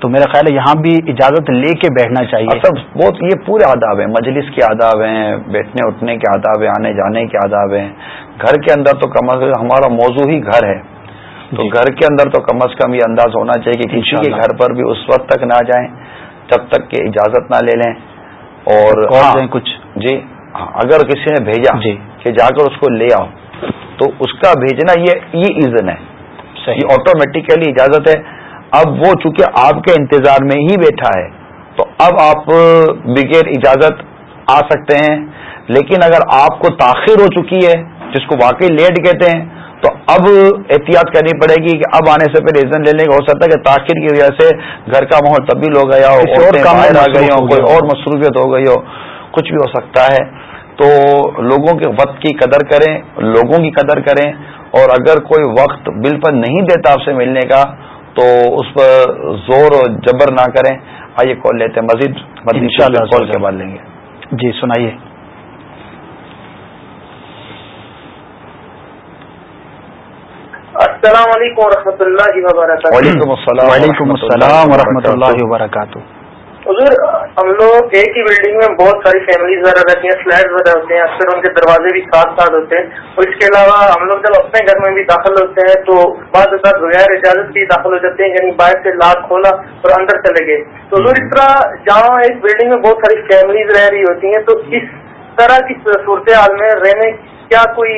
تو میرا خیال ہے یہاں بھی اجازت لے کے بیٹھنا چاہیے۔ سب بہت یہ پورے آداب ہیں مجلس کے آداب ہیں بیٹھنے اٹھنے کے آداب ہیں آنے جانے کے آداب ہیں۔ گھر کے اندر تو کم از کم ہمارا موضوع ہی گھر ہے۔ تو جی۔ گھر کے اندر تو کم از کم یہ انداز ہونا چاہیے کہ کسی کے گھر پر بھی اس وقت تک نہ جائیں جب تک کہ اجازت نہ لے لیں۔ اور ہاں کچھ۔ جی ہاں، اگر کسی نے بھیجا جی۔ کہ جا کر اس کو لے آؤ تو اس کا بھیجنا یہ یہ ایزن ہے۔ صحیح۔ آٹومیٹیکلی اجازت ہے۔ اب وہ چونکہ آپ کے انتظار میں ہی بیٹھا ہے تو اب آپ بغیر اجازت آ سکتے ہیں۔ لیکن اگر آپ کو تاخیر ہو چکی ہے جس کو واقعی لیٹ کہتے ہیں تو اب احتیاط کرنی پڑے گی کہ اب آنے سے پھر ریزن لینے کا ہو سکتا ہے کہ تاخیر کی وجہ سے گھر کا ماحول تبدیل ہو گیا ہو اور آ گئی ہو کوئی اور مصروفیت ہو گئی ہو کچھ بھی ہو سکتا ہے۔ تو لوگوں کے وقت کی قدر کریں لوگوں کی قدر کریں۔ اور اگر کوئی وقت بل پر نہیں دیتا آپ سے ملنے کا تو اس پر زور و جبر نہ کریں۔ آئیے کال لیتے ہیں مزید کال کے بعد لیں گے۔ جی سنائیے۔ السلام علیکم و رحمۃ اللہ وبرکاتہ۔ وعلیکم السلام وعلیکم السلام و رحمۃ اللہ وبرکاتہ۔ حضور ہم لوگ ایک ہی بلڈنگ میں بہت ساری فیملیز وغیرہ رہتی ہیں فلیٹ وغیرہ ہوتے ہیں اکثر ان کے دروازے بھی ساتھ ساتھ ہوتے ہیں۔ اور اس کے علاوہ ہم لوگ جب اپنے گھر میں بھی داخل ہوتے ہیں تو بعض اوقات بغیر اجازت بھی داخل ہو جاتے ہیں یعنی باہر سے لاک کھولا اور اندر چلے گئے۔ تو حضور اس طرح جہاں ایک بلڈنگ میں بہت ساری فیملیز رہ رہی ہوتی ہیں تو اس طرح کی صورتحال میں رہنے کیا کوئی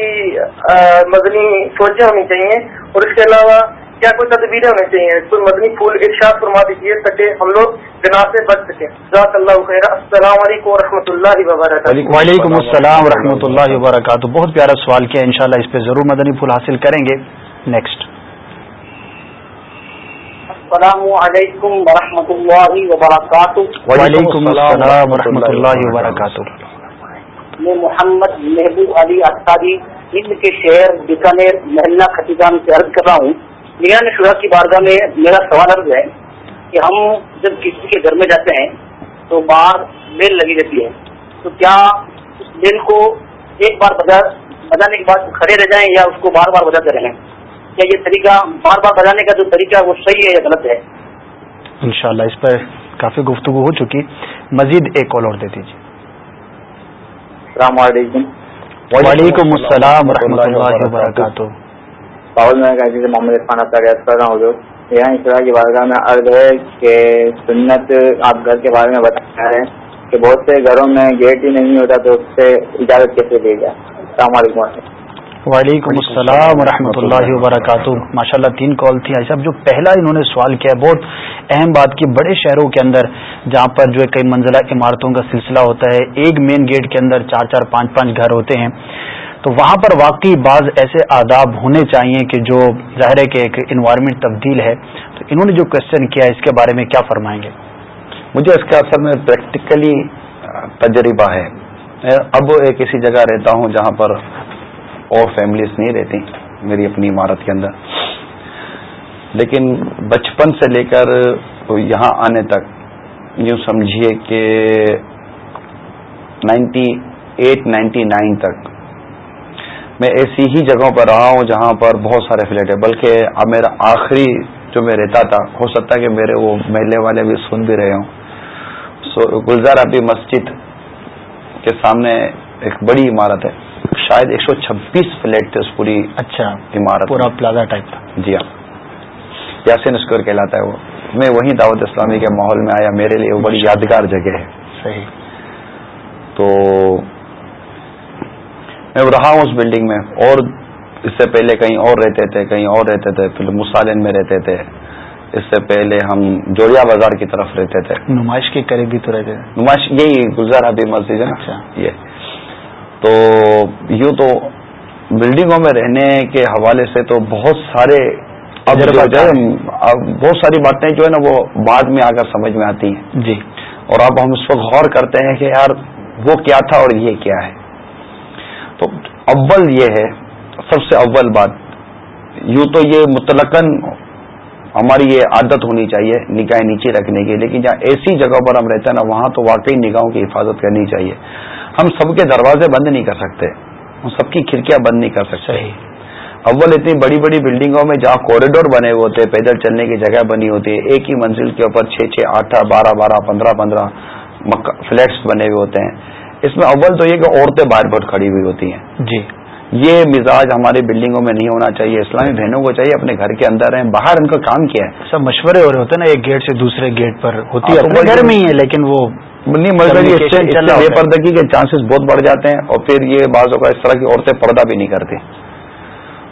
مدنی سوچیں ہونی چاہیے؟ اور اس کے علاوہ کیا کوئی تدبیریں ہونی چاہیے؟ کوئی مدنی پھول ارشاد فرما دیجیے تاکہ ہم لوگ بنا سے بچ سکیں۔ جزاک اللہ خیر السلام علیکم و رحمۃ اللہ وبرکاتہ۔ وعلیکم السلام و رحمۃ اللہ وبرکاتہ۔ بہت پیارا سوال کیا انشاءاللہ اس پہ ضرور مدنی پھول حاصل کریں گے۔ نیکسٹ السلام علیکم ورحمۃ اللہ وبرکاتہ۔ وعلیکم السلام و رحمۃ اللہ وبرکاتہ۔ میں محمد محبوب علی اختاری ہند کے شہر بیکانیر محلہ خطیبان سے عرض کر رہا ہوں میرا شرح کی بارگاہ میں میرا سوال عرض ہے کہ ہم جب کسی کے گھر میں جاتے ہیں تو باہر بیل لگی رہتی ہے۔ تو کیا اس بیل کو ایک بار بجا بجانے کے بعد کھڑے رہ جائیں یا اس کو بار بار بجاتے رہیں؟ کیا یہ طریقہ بار بار بجانے کا جو طریقہ وہ صحیح ہے یا غلط ہے؟ انشاءاللہ اس پر کافی گفتگو ہو چکی۔ مزید ایک کال اور دے دیجیے۔ السلام علیکم۔ وعلیکم السلام ورحمۃ اللہ وبرکاتہ۔ باول میں جیسے محمد عرفان آپ کا ریاض کر رہا ہوں یہاں اس طرح کی بارگاہ میں عرض ہے کہ سنت آپ گھر کے بارے میں بتایا ہے کہ بہت سے گھروں میں گیٹ ہی نہیں ہوتا تو اس سے اجازت کیسے دی جائے؟ السلام علیکم وعلیکم السلام ورحمۃ اللہ وبرکاتہ۔ ماشاء اللہ تین کال تھی صاحب جو پہلا انہوں نے سوال کیا بہت اہم بات کی بڑے شہروں کے اندر جہاں پر جو ہے کئی منزلہ عمارتوں کا سلسلہ ہوتا ہے ایک مین گیٹ کے اندر چار چار پانچ پانچ گھر ہوتے ہیں۔ تو وہاں پر واقعی بعض ایسے آداب ہونے چاہیے کہ جو ظاہر ہے کہ ایک انوائرمنٹ تبدیل ہے۔ تو انہوں نے جو کوشچن کیا اس کے بارے میں کیا فرمائیں گے؟ مجھے اس کا اصل میں پریکٹیکلی تجربہ ہے۔ اب ایک ایسی جگہ رہتا ہوں جہاں پر اور فیملیز نہیں رہتی میری اپنی عمارت کے اندر۔ لیکن بچپن سے لے کر یہاں آنے تک یوں سمجھیے کہ نائنٹی ایٹ، نائنٹی نائن تک میں ایسی ہی جگہوں پر رہا ہوں جہاں پر بہت سارے فلیٹ ہیں۔ بلکہ اب میرا آخری جو میں رہتا تھا، ہو سکتا ہے کہ میرے وہ محلے والے بھی سن بھی رہے ہوں۔ سو گلزار ابھی مسجد کے سامنے ایک بڑی عمارت ہے۔ شاید ایک سو چھبیس فلیٹ تھے اس پوری اچھا عمارت پورا پلازا ٹائپ تھا۔ جی ہاں۔ یاسین اسکور کہلاتا ہے وہ۔ میں وہیں دعوت اسلامی کے ماحول میں آیا میرے لیے وہ بڑی یادگار جگہ ہے۔ صحیح۔ تو میں رہا ہوں اس بلڈنگ میں۔ اور اس سے پہلے کہیں اور رہتے تھے کہیں اور رہتے تھے۔ پھر مسالین میں رہتے تھے۔ اس سے پہلے ہم جوڑیا بازار کی طرف رہتے تھے۔ نمائش کے قریب بھی تو رہتے تھے۔ نمائش یہی گلزار ابھی مسجد ہے اچھا۔ یہ۔ تو یوں تو بلڈنگوں میں رہنے کے حوالے سے تو بہت سارے اب بہت ساری باتیں جو ہے نا وہ بعد میں آ کر سمجھ میں آتی ہیں۔ جی۔ اور اب ہم اس وقت غور کرتے ہیں کہ یار وہ کیا تھا اور یہ کیا ہے۔ تو اول یہ ہے سب سے اول بات یوں تو یہ متلقن ہماری یہ عادت ہونی چاہیے نگاہیں نیچے رکھنے کی لیکن جہاں ایسی جگہ پر ہم رہتے ہیں نا وہاں تو واقعی نگاہوں کی حفاظت کرنی چاہیے۔ ہم سب کے دروازے بند نہیں کر سکتے۔ ہم سب کی کھڑکیاں بند نہیں کر سکتے۔ اول اتنی بڑی بڑی بلڈنگوں میں جہاں کوریڈور بنے ہوئے ہوتے پیدل چلنے کی جگہ بنی ہوتی ہے ایک ہی منزل کے اوپر چھ چھ آٹھ بارہ بارہ پندرہ پندرہ فلیٹس بنے ہوئے ہوتے ہیں۔ اس میں اول تو یہ کہ عورتیں باہر بہت کھڑی ہوئی ہوتی ہیں۔ جی۔ یہ مزاج ہماری بلڈنگوں میں نہیں ہونا چاہیے۔ اسلامی بہنوں کو چاہیے اپنے گھر کے اندر ہیں باہر ان کا کام کیا ہے؟ سب مشورے ہو رہے ہوتے ہیں نا ایک گیٹ سے دوسرے گیٹ پر ہوتی ہے ہاں، گھر میں ہی ہے لیکن وہ بے پردگی کے چانسز بہت بڑھ جاتے ہیں اور پھر یہ بعضوں کا اس طرح کی عورتیں پردہ بھی نہیں کرتی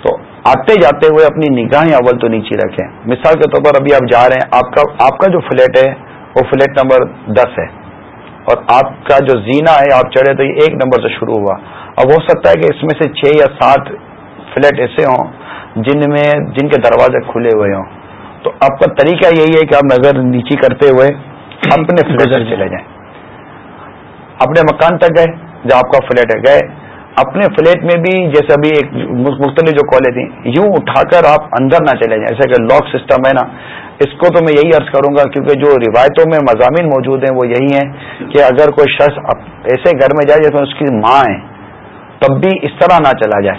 تو آتے جاتے ہوئے اپنی نگاہیں اول تو نیچے رکھیں۔ مثال کے طور پر ابھی آپ جا رہے ہیں آپ کا آپ کا جو فلیٹ ہے وہ فلیٹ نمبر دس ہے۔ اور آپ کا جو زینا ہے آپ چڑھے تو یہ ایک نمبر سے شروع ہوا۔ اب ہو سکتا ہے کہ اس میں سے چھ یا سات فلیٹ ایسے ہوں جن میں جن کے دروازے کھلے ہوئے ہوں۔ تو آپ کا طریقہ یہی ہے کہ آپ نظر نیچی کرتے ہوئے اپنے فلیٹ چلے جائیں۔ اپنے مکان تک گئے جہاں آپ کا فلیٹ ہے گئے۔ اپنے فلیٹ میں بھی جیسے ابھی ایک مختلف جو کالیں تھیں، یوں اٹھا کر آپ اندر نہ چلے جائیں۔ ایسے کہ لاک سسٹم ہے نا۔ اس کو تو میں یہی عرض کروں گا، کیونکہ جو روایتوں میں مضامین موجود ہیں، وہ یہی ہیں کہ اگر کوئی شخص ایسے گھر میں جائے جیسے اس کی ماں ہے، تب بھی اس طرح نہ چلا جائے۔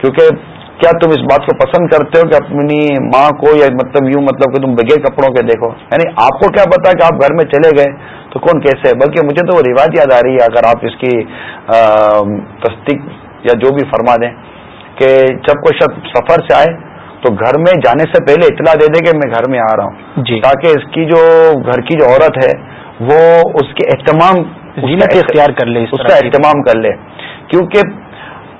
کیونکہ کیا تم اس بات کو پسند کرتے ہو کہ اپنی ماں کو یا مطلب یوں مطلب کہ تم بغیر کپڑوں کے دیکھو؟ یعنی آپ کو کیا پتا کہ آپ گھر میں چلے گئے تو کون کیسے ہے؟ بلکہ مجھے تو وہ روایت یاد آ رہی ہے اگر آپ اس کی تصدیق یا جو بھی فرما دیں کہ جب کوئی شخص سفر سے آئے تو گھر میں جانے سے پہلے اطلاع دے دے کہ میں گھر میں آ رہا ہوں۔ جی۔ تاکہ اس کی جو گھر کی جو عورت ہے وہ اس کے اہتمام اختیار کر لے اس کا اہتمام کر لے۔ کیونکہ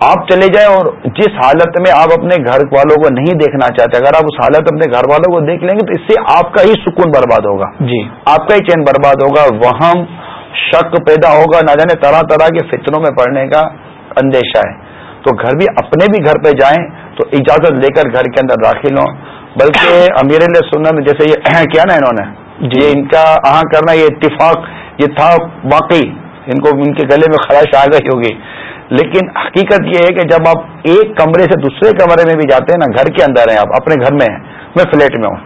آپ چلے جائیں اور جس حالت میں آپ اپنے گھر والوں کو نہیں دیکھنا چاہتے اگر آپ اس حالت اپنے گھر والوں کو دیکھ لیں گے تو اس سے آپ کا ہی سکون برباد ہوگا۔ جی۔ آپ کا ہی چین برباد ہوگا۔ وہاں شک پیدا ہوگا نہ جانے طرح طرح کے فتنوں میں پڑنے کا اندیشہ ہے۔ تو گھر بھی اپنے بھی گھر پہ جائیں تو اجازت لے کر گھر کے اندر داخل ہوں۔ بلکہ امیر سنت جیسے یہ کیا نا انہوں نے؟ جی۔ ان کا کرنا یہ اتفاق یہ تھا واقعی۔ ان کو ان کے گلے میں خراش آ گئی ہوگی۔ لیکن حقیقت یہ ہے کہ جب آپ ایک کمرے سے دوسرے کمرے میں بھی جاتے ہیں نا، گھر کے اندر ہیں آپ، اپنے گھر میں ہیں، میں فلیٹ میں ہوں۔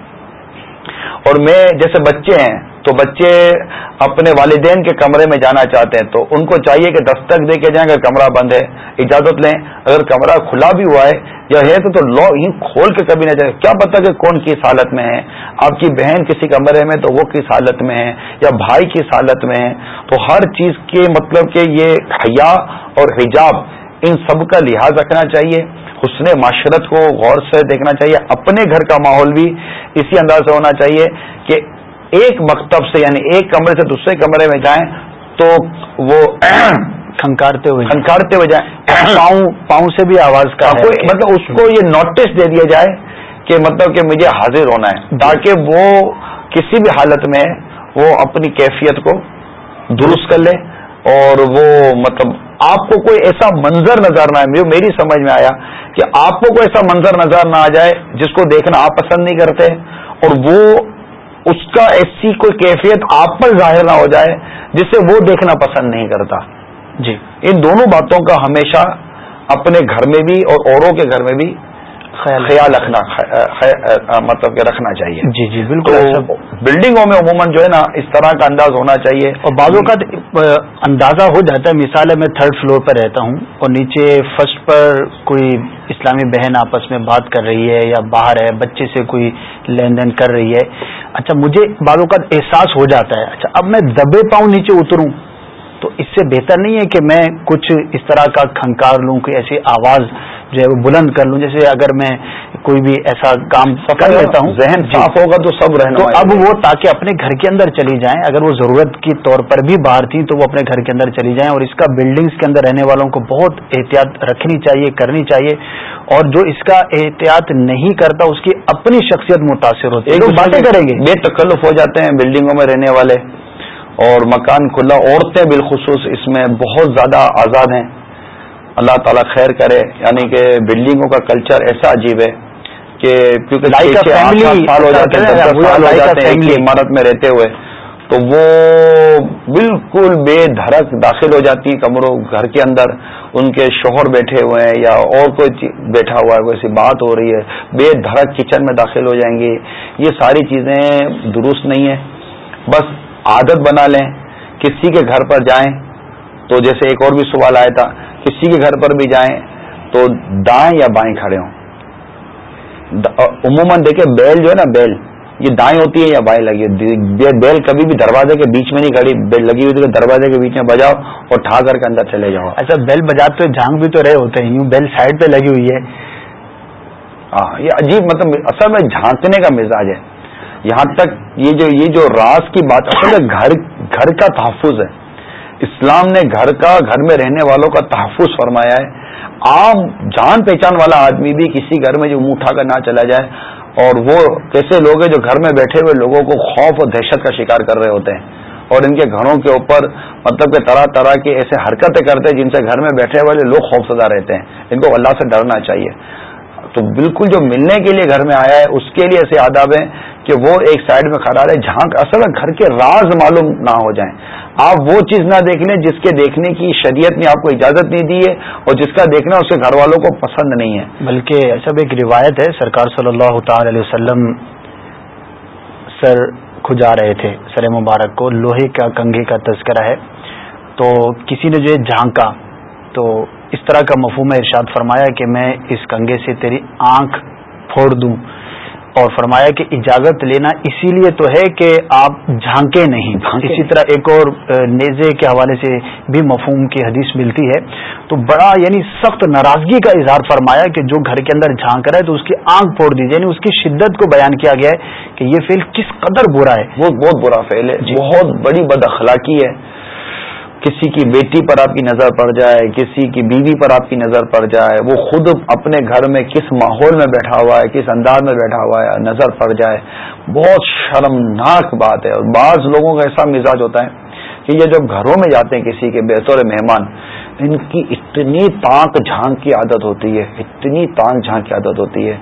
اور میں جیسے بچے ہیں تو بچے اپنے والدین کے کمرے میں جانا چاہتے ہیں، تو ان کو چاہیے کہ دستک دے کے جائیں اگر کمرہ بند ہے، اجازت لیں۔ اگر کمرہ کھلا بھی ہوا ہے یا ہے تو لو ہی کھول کے کبھی نہ جائے۔ کیا پتا کہ کون کس حالت میں ہے؟ آپ کی بہن کسی کمرے میں تو وہ کس حالت میں ہے؟ یا بھائی کس حالت میں ہے؟ تو ہر چیز کے مطلب کہ یہ حیا اور حجاب ان سب کا لحاظ رکھنا چاہیے۔ حسن معاشرت کو غور سے دیکھنا چاہیے۔ اپنے گھر کا ماحول بھی اسی انداز سے ہونا چاہیے کہ ایک مکتب سے یعنی ایک کمرے سے دوسرے کمرے میں جائیں تو وہ کھنکارتے ہوئے کھنکارتے ہوئے جائیں۔ پاؤں پاؤں سے بھی آواز کا مطلب اس کو یہ نوٹس دے دیا جائے کہ مطلب کہ مجھے حاضر ہونا ہے۔ تاکہ وہ کسی بھی حالت میں وہ اپنی کیفیت کو درست کر لے اور وہ مطلب آپ کو کوئی ایسا منظر نظر نہ آئے۔ میری سمجھ میں آیا کہ آپ کو کوئی ایسا منظر نظر نہ آ جائے جس کو دیکھنا آپ پسند نہیں کرتے اور وہ اس کا ایسی کوئی کیفیت آپ پر ظاہر نہ ہو جائے جسے وہ دیکھنا پسند نہیں کرتا۔ جی۔ ان دونوں باتوں کا ہمیشہ اپنے گھر میں بھی اور اوروں کے گھر میں بھی خیال رکھنا. مطلب کہ رکھنا چاہیے. جی جی بالکل. بلڈنگوں میں عموماً جو ہے نا اس طرح کا انداز ہونا چاہیے. اور بعضوں کا اندازہ ہو جاتا ہے. مثال ہے میں تھرڈ فلور پر رہتا ہوں اور نیچے فرسٹ پر کوئی اسلامی بہن آپس میں بات کر رہی ہے یا باہر ہے بچے سے کوئی لین دین کر رہی ہے. اچھا مجھے بعضوں کا احساس ہو جاتا ہے. اچھا اب میں دبے پاؤں نیچے اتروں. تو اس سے بہتر نہیں ہے کہ میں کچھ اس طرح کا کھنکار لوں کوئی ایسی آواز جو ہے وہ بلند کر لوں جیسے اگر میں کوئی بھی ایسا کام کر لیتا ہوں ذہن جی۔ صاف ہوگا تو سب رہنا تو اب وہ تاکہ اپنے گھر کے اندر چلی جائیں اگر وہ ضرورت کے طور پر بھی باہر تھیں تو وہ اپنے گھر کے اندر چلی جائیں اور اس کا بلڈنگز کے اندر رہنے والوں کو بہت احتیاط رکھنی چاہیے کرنی چاہیے۔ اور جو اس کا احتیاط نہیں کرتا اس کی اپنی شخصیت متاثر ہوتی ہے۔ باتیں کریں گے۔ بے تکلف ہو جاتے ہیں بلڈنگوں میں رہنے والے۔ اور مکان کھلا عورتیں بالخصوص اس میں بہت زیادہ آزاد ہیں۔ اللہ تعالیٰ خیر کرے یعنی کہ بلڈنگوں کا کلچر ایسا عجیب ہے کہ کیونکہ سال ہو جاتے ہیں. عمارت میں رہتے ہوئے تو وہ بالکل بے دھڑک داخل ہو جاتی ہیں کمروں گھر کے اندر ان کے شوہر بیٹھے ہوئے ہیں یا اور کوئی بیٹھا ہوا ہے کوئی سی بات ہو رہی ہے بے دھڑک کچن میں داخل ہو جائیں گے۔ یہ ساری چیزیں درست نہیں ہیں۔ بس عادت بنا لیں کسی کے گھر پر جائیں۔ تو جیسے ایک اور بھی سوال آیا تھا کسی کے گھر پر بھی جائیں تو دائیں یا بائیں کھڑے ہوں؟ عموماً دیکھیں بیل جو ہے نا بیل یہ دائیں ہوتی ہے یا بائیں لگی ہوتی بیل کبھی بھی دروازے کے بیچ میں نہیں کھڑی بیل لگی ہوئی تھی دروازے کے بیچ میں بجاؤ اور ٹھا کر کے اندر چلے جاؤ۔ اچھا بیل بجاتے ہوئے جھانک بھی تو رہے ہوتے ہیں یوں بیل سائڈ پہ لگی ہوئی ہے۔ ہاں یہ عجیب مطلب اصل میں جھانکنے کا مزاج ہے۔ یہاں تک یہ جو یہ جو راز کی بات اصل گھر گھر کا تحفظ ہے۔ اسلام نے گھر کا گھر میں رہنے والوں کا تحفظ فرمایا ہے۔ عام جان پہچان والا آدمی بھی کسی گھر میں جو منہ اٹھا کر نہ چلا جائے اور وہ کیسے لوگ ہیں جو گھر میں بیٹھے ہوئے لوگوں کو خوف اور دہشت کا شکار کر رہے ہوتے ہیں۔ اور ان کے گھروں کے اوپر مطلب کہ طرح طرح کی ایسے حرکتیں کرتے ہیں جن سے گھر میں بیٹھے والے لوگ خوف زدہ رہتے ہیں۔ ان کو اللہ سے ڈرنا چاہیے۔ تو بالکل جو ملنے کے لیے گھر میں آیا ہے، اس کے لیے ایسے آداب ہیں کہ وہ ایک سائڈ میں کھڑا رہے جہاں اصل گھر کے راز معلوم نہ ہو جائیں۔ آپ وہ چیز نہ دیکھ لیں جس کے دیکھنے کی شریعت نے آپ کو اجازت نہیں دی ہے اور جس کا دیکھنا اس کے گھر والوں کو پسند نہیں ہے۔ بلکہ اچھا، سب ایک روایت ہے، سرکار صلی اللہ تعالی علیہ وسلم سر کھجا رہے تھے، سر مبارک کو، لوہے کا کنگھے کا تذکرہ ہے۔ تو کسی نے جو ہے جھانکا، تو اس طرح کا مفہوم ارشاد فرمایا کہ میں اس کنگھے سے تیری آنکھ پھوڑ دوں اور فرمایا کہ اجازت لینا اسی لیے تو ہے کہ آپ جھانکے نہیں۔ اسی طرح ایک اور نیزے کے حوالے سے بھی مفہوم کی حدیث ملتی ہے۔ تو بڑا یعنی سخت ناراضگی کا اظہار فرمایا کہ جو گھر کے اندر جھانک رہا ہے تو اس کی آنکھ پھوڑ دیجیے یعنی اس کی شدت کو بیان کیا گیا ہے کہ یہ فیل کس قدر برا ہے۔ وہ بہت برا فیل ہے۔ بہت بڑی بد اخلاقی ہے۔ کسی کی بیٹی پر آپ کی نظر پڑ جائے، کسی کی بیوی پر آپ کی نظر پڑ جائے، وہ خود اپنے گھر میں کس ماحول میں بیٹھا ہوا ہے، کس انداز میں بیٹھا ہوا ہے، نظر پڑ جائے۔ بہت شرمناک بات ہے اور بعض لوگوں کا ایسا مزاج ہوتا ہے کہ یہ جب گھروں میں جاتے ہیں کسی کے بطور مہمان، ان کی اتنی تانک جھانک کی عادت ہوتی ہے، اتنی تانک جھانک کی عادت ہوتی ہے۔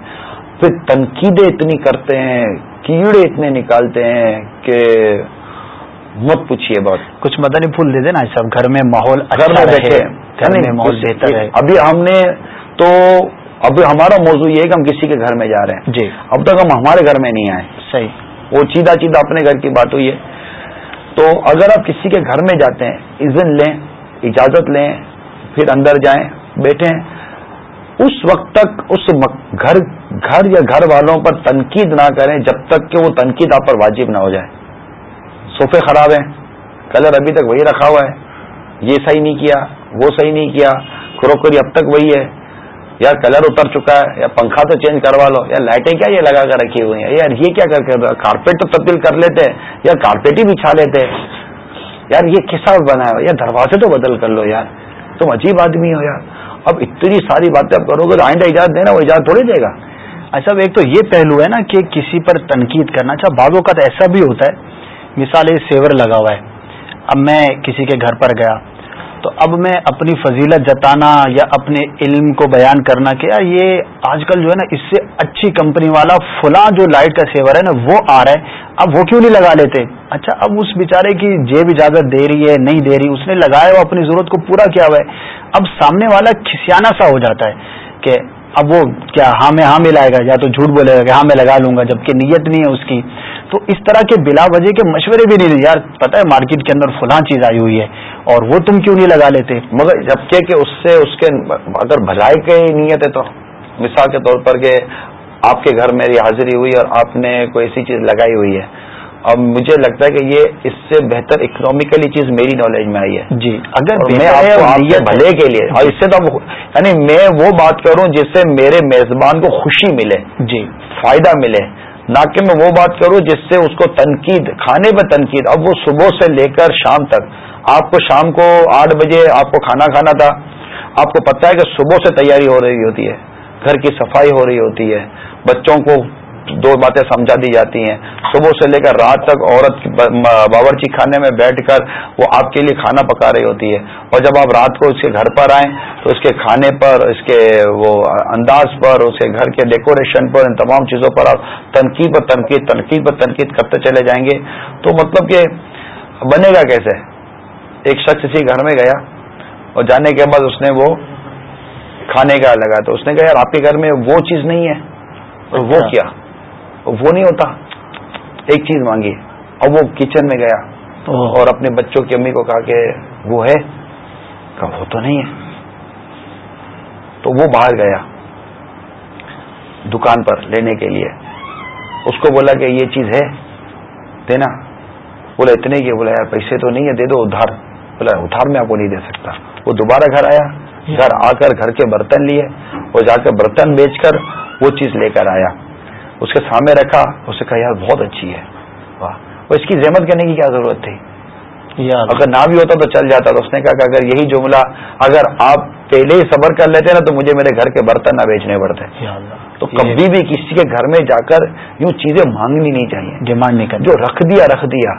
پھر تنقیدیں اتنی کرتے ہیں، کیڑے اتنے نکالتے ہیں کہ مت پوچھیے بات۔ کچھ مدنی پھول دے دینا سب گھر میں ماحول گھر میں بیٹھے۔ گھر میں ماحول بہتر ہے ابھی ہم نے تو ابھی ہمارا موضوع یہ ہے کہ ہم کسی کے گھر میں جا رہے ہیں۔ جی۔ اب تک ہم ہمارے گھر میں نہیں آئے۔ صحیح۔ وہ چیدہ چیدہ اپنے گھر کی بات ہوئی ہے۔ تو اگر آپ کسی کے گھر میں جاتے ہیں اذن لیں اجازت لیں پھر اندر جائیں بیٹھیں۔ اس وقت تک اس گھر گھر یا گھر والوں پر تنقید نہ کریں جب تک کہ وہ تنقید آپ پر واجب نہ ہو جائے۔ صوفے خراب ہیں۔ کلر ابھی تک وہی رکھا ہوا ہے۔ یہ صحیح نہیں کیا، وہ صحیح نہیں کیا۔ کروکری اب تک وہی ہے۔ یا کلر اتر چکا ہے، یا پنکھا تو چینج کروا لو۔ یا لائٹیں کیا یہ لگا کر رکھی ہوئی ہیں؟ یار یہ کیا کر کے کارپیٹ تو تبدیل کر لیتے ہیں، یا کارپیٹ ہی بچھا لیتے یار یہ کس بنا ہے؟ یا دروازے تو بدل کر لو یار۔ تم عجیب آدمی ہو یار۔ اب اتنی ساری باتیں اب کرو گے تو آئندہ اجازت دینا وہ اجازت تھوڑی دے گا۔ اچھا ایک تو یہ پہلو ہے نا کہ کسی پر تنقید کرنا۔ اچھا بعض اوقات ایسا بھی ہوتا ہے مثال سیور لگا ہوا ہے۔ اب میں کسی کے گھر پر گیا تو اب میں اپنی فضیلت جتانا یا اپنے علم کو بیان کرنا کہ یار یہ آج کل جو ہے نا اس سے اچھی کمپنی والا فلاں جو لائٹ کا سیور ہے نا وہ آ رہا ہے۔ اب وہ کیوں نہیں لگا لیتے؟ اچھا اب اس بیچارے کی جیب اجازت دے رہی ہے، نہیں دے رہی، اس نے لگایا وہ اپنی ضرورت کو پورا کیا ہوا ہے۔ اب سامنے والا کھسیانہ سا ہو جاتا ہے کہ اب وہ کیا ہاں میں ہاں ملائے گا یا تو جھوٹ بولے گا کہ ہاں میں لگا لوں گا جبکہ نیت نہیں ہے اس کی۔ تو اس طرح کے بلا وجہ کے مشورے بھی نہیں یار پتہ ہے مارکیٹ کے اندر فلاں چیز آئی ہوئی ہے اور وہ تم کیوں نہیں لگا لیتے؟ مگر جبکہ کہ اس سے اس کے اگر بھلائی کی نیت ہے تو مثال کے طور پر کہ آپ کے گھر میری حاضری ہوئی اور آپ نے کوئی ایسی چیز لگائی ہوئی ہے۔ اب مجھے لگتا ہے کہ یہ اس سے بہتر اکنامیکلی چیز میری نالج میں آئی ہے۔ جی۔ اگر میں آپ کو آپ کے بھلے کے لیے اور اس سے تو یعنی میں وہ بات کروں جس سے میرے میزبان کو خوشی ملے جی۔ فائدہ ملے۔ نہ کہ میں وہ بات کروں جس سے اس کو تنقید کھانے پہ تنقید۔ اب وہ صبح سے لے کر شام تک۔ آپ کو شام کو آٹھ بجے آپ کو کھانا کھانا تھا۔ آپ کو پتا ہے کہ صبح سے تیاری ہو رہی ہوتی ہے۔ گھر کی صفائی ہو رہی ہوتی ہے۔ بچوں کو دو باتیں سمجھا دی جاتی ہیں۔ صبح سے لے کر رات تک عورت باورچی خانے میں بیٹھ کر وہ آپ کے لیے کھانا پکا رہی ہوتی ہے۔ اور جب آپ رات کو اس کے گھر پر آئیں تو اس کے کھانے پر اس کے وہ انداز پر اس کے گھر کے ڈیکوریشن پر ان تمام چیزوں پر آپ تنقید پر تنقید تنقید پر تنقید کرتے چلے جائیں گے۔ تو مطلب کہ بنے گا کیسے؟ ایک شخص اسی گھر میں گیا اور جانے کے بعد اس نے وہ کھانے کا لگا تو اس نے کہا یار آپ کے گھر میں وہ چیز نہیں ہے۔ اور وہ اچھا۔ کیا؟ وہ نہیں ہوتا۔ ایک چیز مانگی۔ اور وہ کچن میں گیا۔ اور اپنے بچوں کی امی کو کہا کہ وہ ہے۔ کہا وہ تو نہیں ہے۔ تو وہ باہر گیا۔ دکان پر لینے کے لیے۔ اس کو بولا کہ یہ چیز ہے۔ دینا۔ بولا اتنے کی بولا یار پیسے تو نہیں ہے۔ دے دو ادھار۔ بولا ادھار میں آپ کو نہیں دے سکتا۔ وہ دوبارہ گھر آیا۔ گھر آ کر گھر کے برتن لیے۔ اور جا کر برتن بیچ کر وہ چیز لے کر آیا۔ اس کے سامنے رکھا اسے کہا یار بہت اچھی ہے۔ واہ۔ اس کی زحمت کرنے کی کیا ضرورت تھی؟ اگر نہ بھی ہوتا تو چل جاتا تو اس نے کہا کہ اگر یہی جملہ اگر آپ پہلے ہی صبر کر لیتے نا تو مجھے میرے گھر کے برتن نہ بیچنے پڑتے۔ تو کبھی بھی کسی کے گھر میں جا کر یوں چیزیں مانگنی نہیں چاہیے۔ ڈیمانڈ نہیں جو رکھ دیا رکھ دیا۔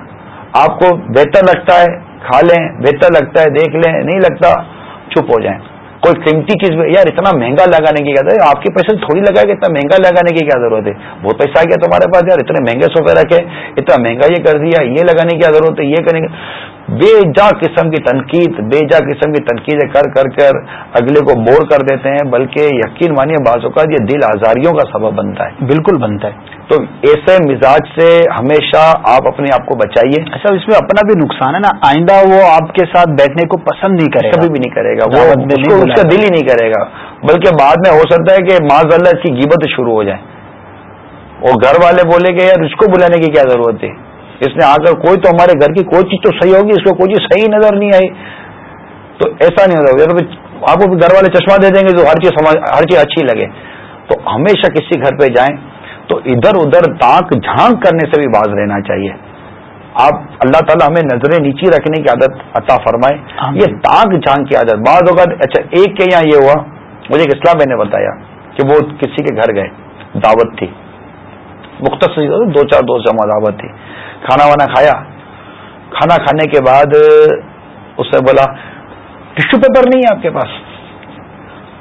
آپ کو بہتر لگتا ہے کھا لیں بہتر لگتا ہے دیکھ لیں نہیں لگتا چپ ہو جائیں۔ کوئی قیمتی چیز یار اتنا مہنگا لگانے کی کیا ضرورت آپ کے پیسے تھوڑی لگا کہ اتنا مہنگا لگانے کی کیا ضرورت ہے؟ بہت پیسہ آ گیا تمہارے پاس، یار اتنے مہنگے سوفے رکھے، اتنا مہنگا یہ کر دیا، یہ لگانے کی کیا ضرورت ہے؟ یہ کریں گے بے جا قسم کی تنقید، بے جا قسم کی تنقیدیں کر کر کر اگلے کو بور کر دیتے ہیں، بلکہ یقین مانیے بعض اوقات یہ دل آزاریوں کا سبب بنتا ہے۔ بالکل بنتا ہے۔ تو ایسے مزاج سے ہمیشہ آپ اپنے آپ کو بچائیے۔ اچھا اس میں اپنا بھی نقصان ہے نا؟ آئندہ وہ آپ کے ساتھ بیٹھنے کو پسند نہیں کرے گا۔ کبھی بھی نہیں کرے گا۔ وہ اس کا دل ہی نہیں کرے گا۔ بلکہ بعد میں ہو سکتا ہے کہ ماض اللہ اس کی گیبت شروع ہو جائے۔ اور گھر والے بولے کہ یار اس کو بلانے کی کیا ضرورت ہے اس نے آ کر کوئی تو ہمارے گھر کی کوئی چیز تو صحیح ہوگی اس کو کوئی چیز صحیح نظر نہیں آئی۔ تو ایسا نہیں ہوتا۔ آپ کو گھر والے چشمہ دے دیں گے جو ہر چیز ہر چیز اچھی لگے۔ تو ہمیشہ کسی گھر پہ جائیں۔ تو ادھر ادھر تاک جھانک کرنے سے بھی باز رہنا چاہیے۔ آپ اللہ تعالیٰ ہمیں نظریں نیچی رکھنے کی عادت عطا فرمائے۔ یہ تاک جھانک کی عادت بعض اوقات اچھا ایک کے یہاں یہ ہوا مجھے ایک اسلام میں نے بتایا کہ وہ کسی کے گھر گئے دعوت تھی۔ مختصر دو چار دوست جمع دعوت تھی۔ کھانا وانا کھایا۔ کھانا کھانے کے بعد اس نے بولا ٹشو پیپر نہیں ہے آپ کے پاس؟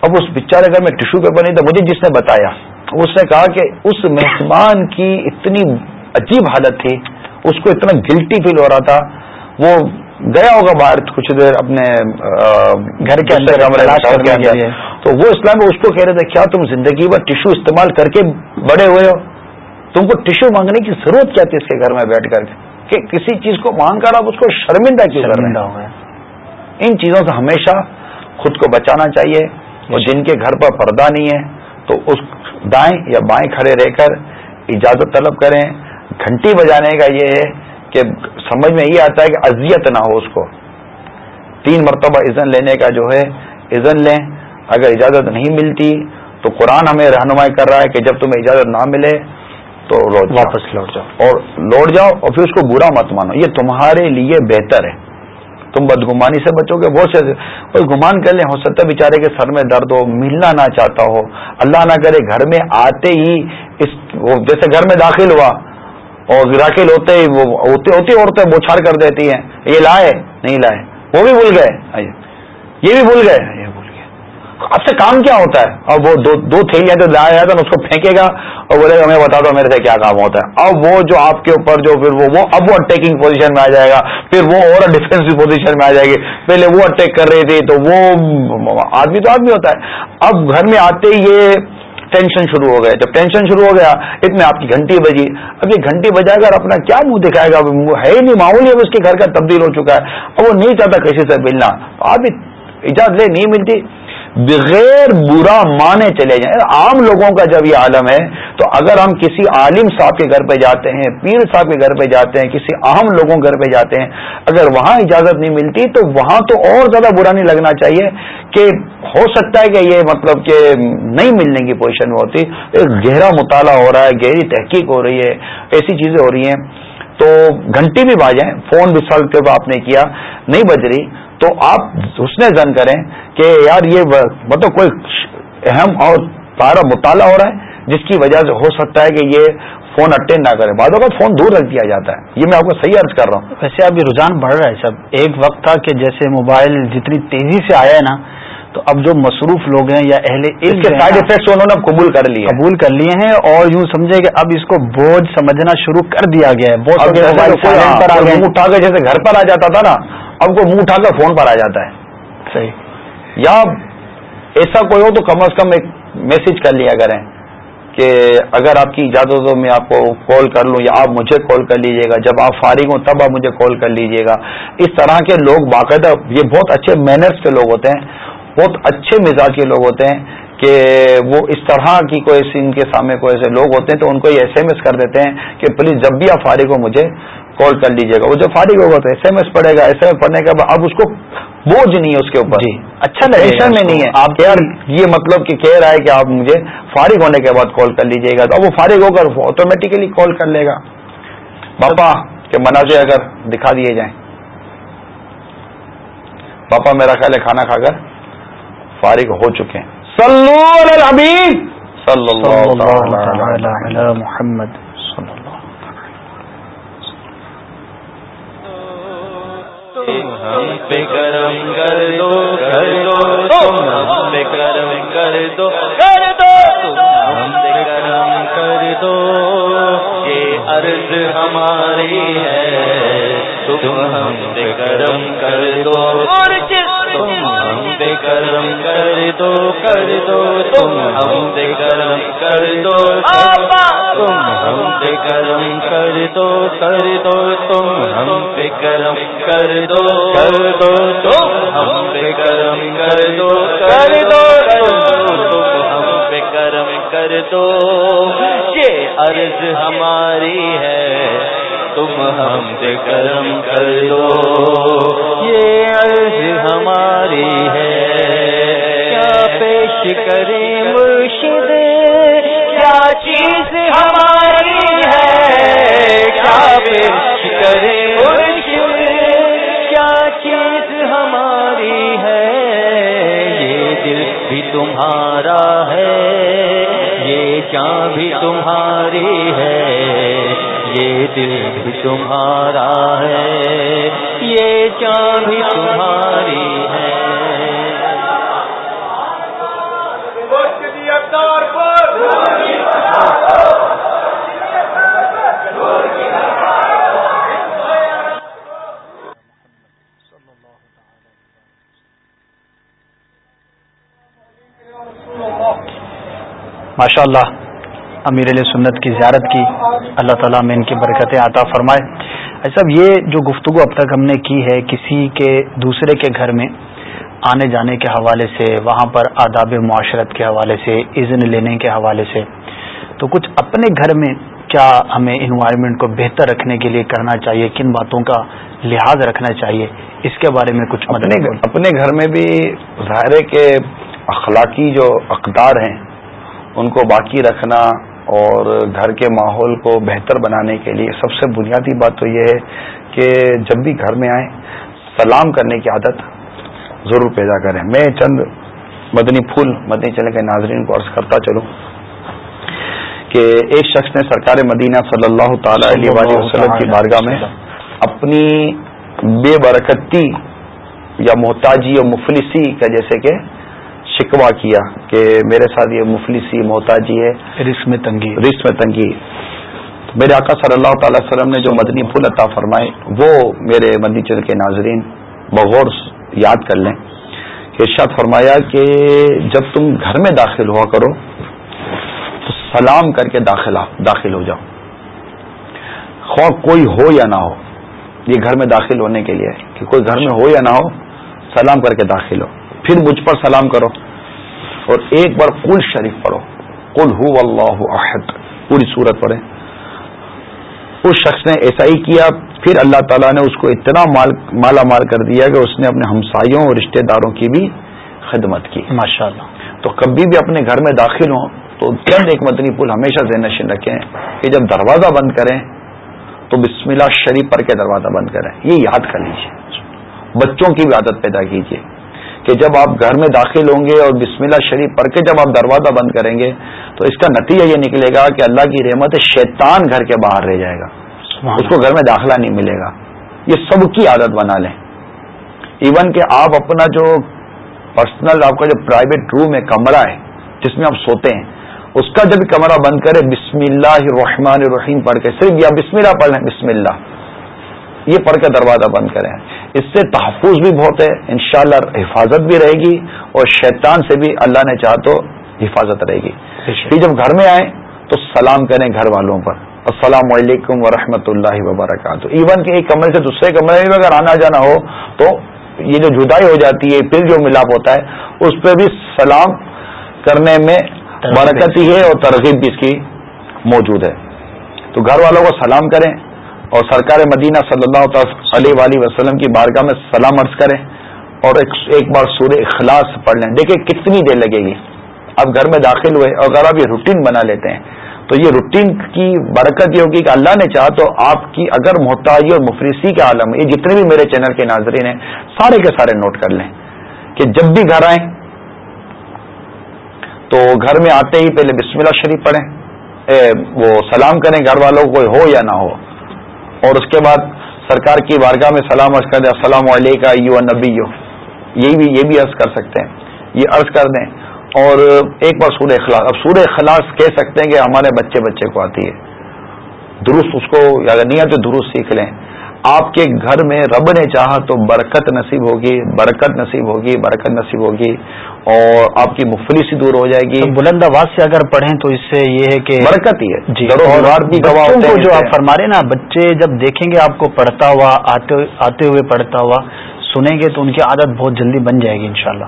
اب اس بچارے گھر میں ٹشو پیپر نہیں تھا مجھے جس نے بتایا۔ اس نے کہا کہ اس مہمان کی اتنی عجیب حالت تھی اس کو اتنا گلٹی فیل ہو رہا تھا۔ وہ گیا ہوگا باہر کچھ دیر اپنے گھر کے اندر تو وہ اسلام اس کو کہہ رہے تھے کیا تم زندگی بھر ٹشو استعمال کر کے بڑے ہوئے ہو؟ تم کو ٹشو مانگنے کی ضرورت کیا تھی اس کے گھر میں بیٹھ کر کہ کسی چیز کو مانگ کر آپ اس کو شرمندہ کیوں شرمندہ ہو ان چیزوں سے ہمیشہ خود کو بچانا چاہیے۔ اور جن کے گھر پر پردہ نہیں ہے تو اس دائیں یا بائیں کھڑے رہ کر اجازت طلب کریں۔ گھنٹی بجانے کا یہ ہے کہ سمجھ میں یہ آتا ہے کہ اذیت نہ ہو اس کو۔ تین مرتبہ اذن لینے کا جو ہے اذن لیں۔ اگر اجازت نہیں ملتی تو قرآن ہمیں رہنمائی کر رہا ہے کہ جب تمہیں اجازت نہ ملے تو واپس لوٹ جاؤ۔ اور لوٹ جاؤ اور پھر اس کو برا مت مانو۔ یہ تمہارے لیے بہتر ہے۔ تم بدگمانی سے بچو گے بہت سے بس گمان کر لیں۔ ہو سکتا ہے بےچارے کے سر میں درد ہو، ملنا نہ چاہتا ہو۔ اللہ نہ کرے، گھر میں آتے ہی اس جیسے گھر میں داخل ہوا اور داخل ہوتے ہی وہ ہوتے ہوتی عورتیں بوچھار کر دیتی ہیں، یہ لائے، نہیں لائے۔ وہ بھی بھول گئے۔ یہ بھی بھول گئے۔ اب سے کام کیا ہوتا ہے؟ اور وہ دو دو تھیلیاں تو لایا جاتا ہے اس کو پھینکے گا اور بولے گا میں بتا دو میرے سے کیا کام ہوتا ہے۔ اب وہ جو آپ کے اوپر جو پھر وہ اب وہ اٹیکنگ پوزیشن میں آ جائے گا۔ پھر وہ اور ڈیفینسو پوزیشن میں آ جائے گی۔ پہلے وہ اٹیک کر رہی تھی تو وہ آدمی تو آدمی ہوتا ہے۔ اب گھر میں آتے یہ ٹینشن شروع ہو گیا جب ٹینشن شروع ہو گیا اتنے آپ کی گھنٹی بجی۔ اب یہ گھنٹی بجا کر اپنا کیا منہ دکھائے گا؟ ہے ہی نہیں معمولی اب اس کے گھر کا تبدیل ہو چکا ہے۔ اب وہ نہیں چاہتا کسی سے ملنا۔ آپ اجازت لے نہیں ملتی۔ بغیر برا مانے چلے جائیں۔ عام لوگوں کا جب یہ عالم ہے، تو اگر ہم کسی عالم صاحب کے گھر پہ جاتے ہیں، پیر صاحب کے گھر پہ جاتے ہیں، کسی اہم لوگوں کے گھر پہ جاتے ہیں، اگر وہاں اجازت نہیں ملتی، تو وہاں تو اور زیادہ برا نہیں لگنا چاہیے کہ ہو سکتا ہے کہ یہ مطلب کہ نہیں ملنے کی پوزیشن میں ہوتی۔ ایک گہرا مطالعہ ہو رہا ہے، گہری تحقیق ہو رہی ہے، ایسی چیزیں ہو رہی ہیں۔ تو گھنٹی بھی باجیں فون بھی سال کے آپ نے کیا، نہیں بج رہی۔ تو آپ اس نے زن کریں کہ یار یہ مطلب کوئی اہم اور سارا مطالعہ ہو رہا ہے جس کی وجہ سے ہو سکتا ہے کہ یہ فون اٹینڈ نہ کرے۔ بعد وقت فون دور رکھ دیا جاتا ہے۔ یہ میں آپ کو صحیح عرض کر رہا ہوں۔ ویسے اب یہ رجحان بڑھ رہا ہے۔ سب ایک وقت تھا کہ جیسے موبائل جتنی تیزی سے آیا ہے نا تو اب جو مصروف لوگ ہیں یا اہل اس کے سائڈ افیکٹس انہوں نے قبول کر لیے قبول کر لیے ہیں اور یوں سمجھے کہ اب اس کو بوجھ سمجھنا شروع کر دیا گیا ہے۔ بہت اٹھا کر جیسے گھر پر آ جاتا تھا نا اب کو منہ اٹھا کر فون پر آ جاتا ہے۔ صحیح۔ یا ایسا کوئی ہو تو کم از کم ایک میسج کر لیا کریں کہ اگر آپ کی اجازت ہو میں آپ کو کال کر لوں یا آپ مجھے کال کر لیجیے گا۔ جب آپ فارغ ہوں تب آپ مجھے کال کر لیجیے گا۔ اس طرح کے لوگ باقاعدہ یہ بہت اچھے مینرس کے لوگ ہوتے ہیں۔ بہت اچھے مزاج کے لوگ ہوتے ہیں کہ وہ اس طرح کی کوئی ان کے سامنے کوئی ایسے لوگ ہوتے ہیں تو ان کو یہ ایس ایم ایس کر دیتے ہیں کہ پلیز جب بھی آپ فارغ ہو مجھے کال کر لیجیے گا۔ وہ جب فارغ ہوگا تو ایس ایم ایس پڑھے گا۔ ایس ایم ایس پڑھنے کے بعد اب اس کو بوجھ نہیں ہے اس کے اوپر۔ جی۔ اچھا ٹینشن میں نہیں ہے۔ آپ یار یہ مطلب کہ کہہ رہا ہے کہ آپ مجھے فارغ ہونے کے بعد کال کر لیجیے گا۔ تو اب وہ فارغ ہو کر آٹومیٹیکلی کال کر لے گا۔ پاپا کے مناظر اگر دکھا دیے جائیں۔ پاپا میرا خیال ہے کھانا کھا کر فارغ ہو چکے ہیں۔ صلی اللہ محمد۔ ہم پہ کرم کر دو کر دو تم ہم پہ کرم کر دو۔ کر دو ہم پہ کرم کر دو۔ یہ عرض ہماری ہے۔ تم ہم پہ کرم کر دو۔ تم ہم پہ کرم کر دو کر دو۔ تم ہم پہ کرم کر دو۔ تم ہم پہ کرم کر دو کر دو۔ تم کرم کر دو۔ کر دو تم ہم پہ کرم کر دو۔ کر دو تم ہم پہ کرم کر دو۔ یہ عرض ہماری ہے، تم ہم سے کرم کر دو۔ یہ عرض ہماری ہے۔ کیا پیش کریں مرشد کیا چیز ہماری ہے؟ کیا پیش کریں دل بھی تمہارا ہے، یہ جان بھی تمہاری ہے، یہ دل بھی تمہارا ہے، یہ جان بھی تمہاری ہے۔ ماشاء اللہ امیر علیہ سنت کی زیارت کی اللہ تعالیٰ میں ان کی برکتیں عطا فرمائے۔ ایسا یہ جو گفتگو اب تک ہم نے کی ہے کسی کے دوسرے کے گھر میں آنے جانے کے حوالے سے وہاں پر آداب معاشرت کے حوالے سے اذن لینے کے حوالے سے تو کچھ اپنے گھر میں کیا ہمیں انوائرمنٹ کو بہتر رکھنے کے لیے کرنا چاہیے؟ کن باتوں کا لحاظ رکھنا چاہیے؟ اس کے بارے میں کچھ اپنے گھر میں بھی ظاہر کے اخلاقی جو اقدار ہیں ان کو باقی رکھنا اور گھر کے ماحول کو بہتر بنانے کے لیے سب سے بنیادی بات تو یہ ہے کہ جب بھی گھر میں آئیں سلام کرنے کی عادت ضرور پیدا کریں۔ میں چند مدنی پھول مدنی چلے کے ناظرین کو عرض کرتا چلوں کہ ایک شخص نے سرکار مدینہ صلی اللہ تعالی علیہ وسلم کی بارگاہ میں اپنی بے برکتی یا محتاجی اور مفلسی کا جیسے کہ شکوا کیا کہ میرے ساتھ یہ مفلسی محتاجی ہے۔ رسم تنگی۔ رسم میں تنگی۔ میرے آقا صلی اللہ تعالی وسلم نے جو مدنی پھول عطا فرمائے وہ میرے مدنی چل کے ناظرین بغور یاد کر لیں۔ کہ ارشاد فرمایا کہ جب تم گھر میں داخل ہوا کرو تو سلام کر کے داخل داخل ہو جاؤ۔ خواہ کوئی ہو یا نہ ہو یہ گھر میں داخل ہونے کے لیے کہ کوئی گھر میں ہو یا نہ ہو سلام کر کے داخل ہو۔ پھر مجھ پر سلام کرو۔ اور ایک بار کل شریف پڑھو۔ کل ہو اللہ احد۔ پوری صورت پڑھے اس شخص نے ایسا ہی کیا پھر اللہ تعالیٰ نے اس کو اتنا مال مالا مال کر دیا کہ اس نے اپنے ہمسایوں اور رشتہ داروں کی بھی خدمت کی۔ ماشاء اللہ تو کبھی بھی اپنے گھر میں داخل ہوں تو چند ایک مدنی پھول ہمیشہ ذہن نشین رکھیں کہ جب دروازہ بند کریں تو بسم اللہ شریف پڑھ کے دروازہ بند کریں۔ یہ یاد کر لیجیے بچوں کی بھی عادت پیدا کیجیے کہ جب آپ گھر میں داخل ہوں گے اور بسم اللہ شریف پڑھ کے جب آپ دروازہ بند کریں گے تو اس کا نتیجہ یہ نکلے گا کہ اللہ کی رحمت شیطان گھر کے باہر رہ جائے گا۔ اس کو گھر میں داخلہ نہیں ملے گا۔ یہ سب کی عادت بنا لیں۔ ایون کہ آپ اپنا جو پرسنل آپ کا جو پرائیویٹ روم ہے کمرہ ہے جس میں آپ سوتے ہیں اس کا جب کمرہ بند کرے بسم اللہ الرحمن الرحیم پڑھ کے صرف یا بسم اللہ پڑھ لیں بسم اللہ۔ یہ پڑھ کے dروازہ بند کریں۔ اس سے تحفظ بھی بہت ہے انشاءاللہ حفاظت بھی رہے گی اور شیطان سے بھی اللہ نے چاہ تو حفاظت رہے گی۔ پھر جب گھر میں آئیں تو سلام کریں گھر والوں پر۔ السلام علیکم ورحمۃ اللہ وبرکاتہ۔ ایون کہ ایک کمرے سے دوسرے کمرے میں اگر آنا جانا ہو تو یہ جو جدائی ہو جاتی ہے پھر جو ملاپ ہوتا ہے اس پہ بھی سلام کرنے میں برکت ہی ہے اور ترغیب بھی اس کی موجود ہے۔ تو گھر والوں کو سلام کریں۔ اور سرکار مدینہ صلی اللہ علیہ وآلہ وسلم کی بارگاہ میں سلام عرض کریں اور ایک بار سورہ اخلاص پڑھ لیں۔ دیکھیں کتنی دیر لگے گی۔ اب گھر میں داخل ہوئے اور اگر آپ یہ روٹین بنا لیتے ہیں تو یہ روٹین کی برکت یہ ہوگی کہ اللہ نے چاہا تو آپ کی اگر محتاجی اور مفرسی کے عالم، یہ جتنے بھی میرے چینل کے ناظرین ہیں، سارے کے سارے نوٹ کر لیں کہ جب بھی گھر آئیں تو گھر میں آتے ہی پہلے بسم اللہ شریف پڑھیں وہ سلام کریں گھر والوں کو ہو یا نہ ہو۔ اور اس کے بعد سرکار کی وارگاہ میں سلام عرض کر دیں، السلام علیکہ یو نبی یو یہ بھی یہ بھی عرض کر سکتے ہیں۔ یہ عرض کر دیں۔ اور ایک بار سورہ اخلاص۔ اب سورہ اخلاص کہہ سکتے ہیں کہ ہمارے بچے بچے کو آتی ہے۔ درست اس کو اگر نہیں آتے درست سیکھ لیں۔ آپ کے گھر میں رب نے چاہا تو برکت نصیب ہوگی برکت نصیب ہوگی برکت نصیب ہوگی اور آپ کی مفلسی دور ہو جائے گی۔ بلند آواز سے اگر پڑھیں تو اس سے یہ ہے کہ برکت ہی ہے۔ جی بھی کو جو آپ فرما رہے نا بچے جب دیکھیں گے آپ کو پڑھتا ہوا آتے ہوئے پڑھتا ہوا سنیں گے تو ان کی عادت بہت جلدی بن جائے گی انشاءاللہ۔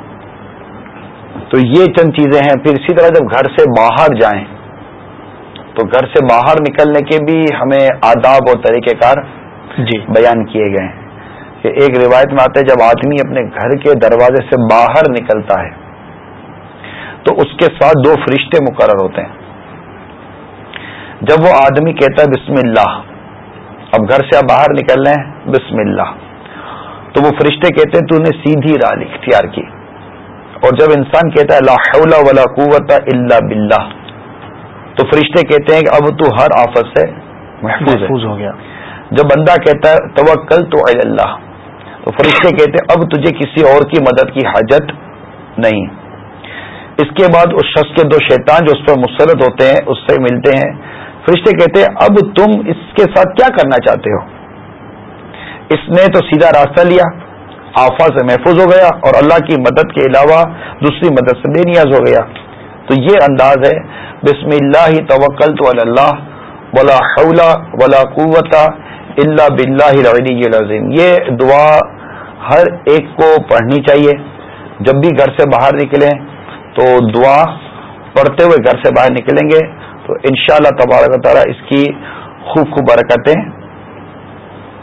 تو یہ چند چیزیں ہیں۔ پھر اسی طرح جب گھر سے باہر جائیں تو گھر سے باہر نکلنے کے بھی ہمیں آداب اور طریقہ کار جی۔ بیان کیے گئے ہیں کہ ایک روایت میں آتا ہے جب آدمی اپنے گھر کے دروازے سے باہر نکلتا ہے تو اس کے ساتھ دو فرشتے مقرر ہوتے ہیں۔ جب وہ آدمی کہتا ہے بسم اللہ اب گھر سے آپ باہر نکل رہے ہیں بسم اللہ تو وہ فرشتے کہتے ہیں تو نے سیدھی راہ اختیار کی۔ اور جب انسان کہتا ہے لا حول ولا قوت الا باللہ تو فرشتے کہتے ہیں کہ اب تو ہر آفت سے محفوظ محفوظ ہو گیا۔ جب بندہ کہتا ہے، توکل تو اللہ. تو فرشتے کہتے ہیں، اب تجھے کسی اور کی مدد کی حاجت نہیں. اس کے بعد اس شخص کے دو شیطان جو اس پر مسرت ہوتے ہیں، اس سے ملتے ہیں. فرشتے کہتے ہیں، اب تم اس کے ساتھ کیا کرنا چاہتے ہو؟ اس نے تو سیدھا راستہ لیا، آفا سے محفوظ ہو گیا اور اللہ کی مدد کے علاوہ دوسری مدد سے بے نیاز ہو گیا۔ تو یہ انداز ہے، بسم اللہ توکل تو اللہ، ولا حول ولا قوت اللہ بلّہ العظیم۔ یہ دعا ہر ایک کو پڑھنی چاہیے۔ جب بھی گھر سے باہر نکلیں تو دعا پڑھتے ہوئے گھر سے باہر نکلیں گے۔ تو انشاءاللہ شاء اللہ تبارک تعالیٰ اس کی خوب خوب برکتیں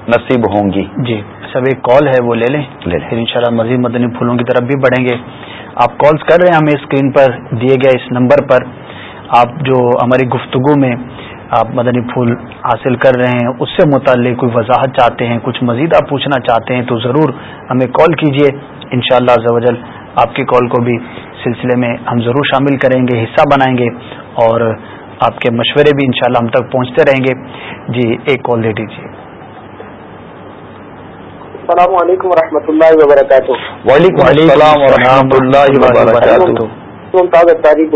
نصیب ہوں گی۔ جی سب ایک کال ہے وہ لے لیں۔ پھر انشاءاللہ مزید مدنی پھولوں کی طرف بھی بڑھیں گے۔ آپ کالز کر رہے ہیں ہمیں اسکرین پر دیے گئے اس نمبر پر۔ آپ جو ہماری گفتگو میں آپ مدنی پھول حاصل کر رہے ہیں اس سے متعلق کوئی وضاحت چاہتے ہیں کچھ مزید آپ پوچھنا چاہتے ہیں تو ضرور ہمیں کال کیجیے ان شاء اللہ آپ کی کال کو بھی سلسلے میں ہم ضرور شامل کریں گے حصہ بنائیں گے اور آپ کے مشورے بھی انشاءاللہ ہم تک پہنچتے رہیں گے۔ جی ایک کال دے دیجیے السلام علیکم و رحمۃ اللہ وبرکاتہ۔ وعلیکم السلام و رحمۃ اللہ وبرکاتہ۔ تاریخ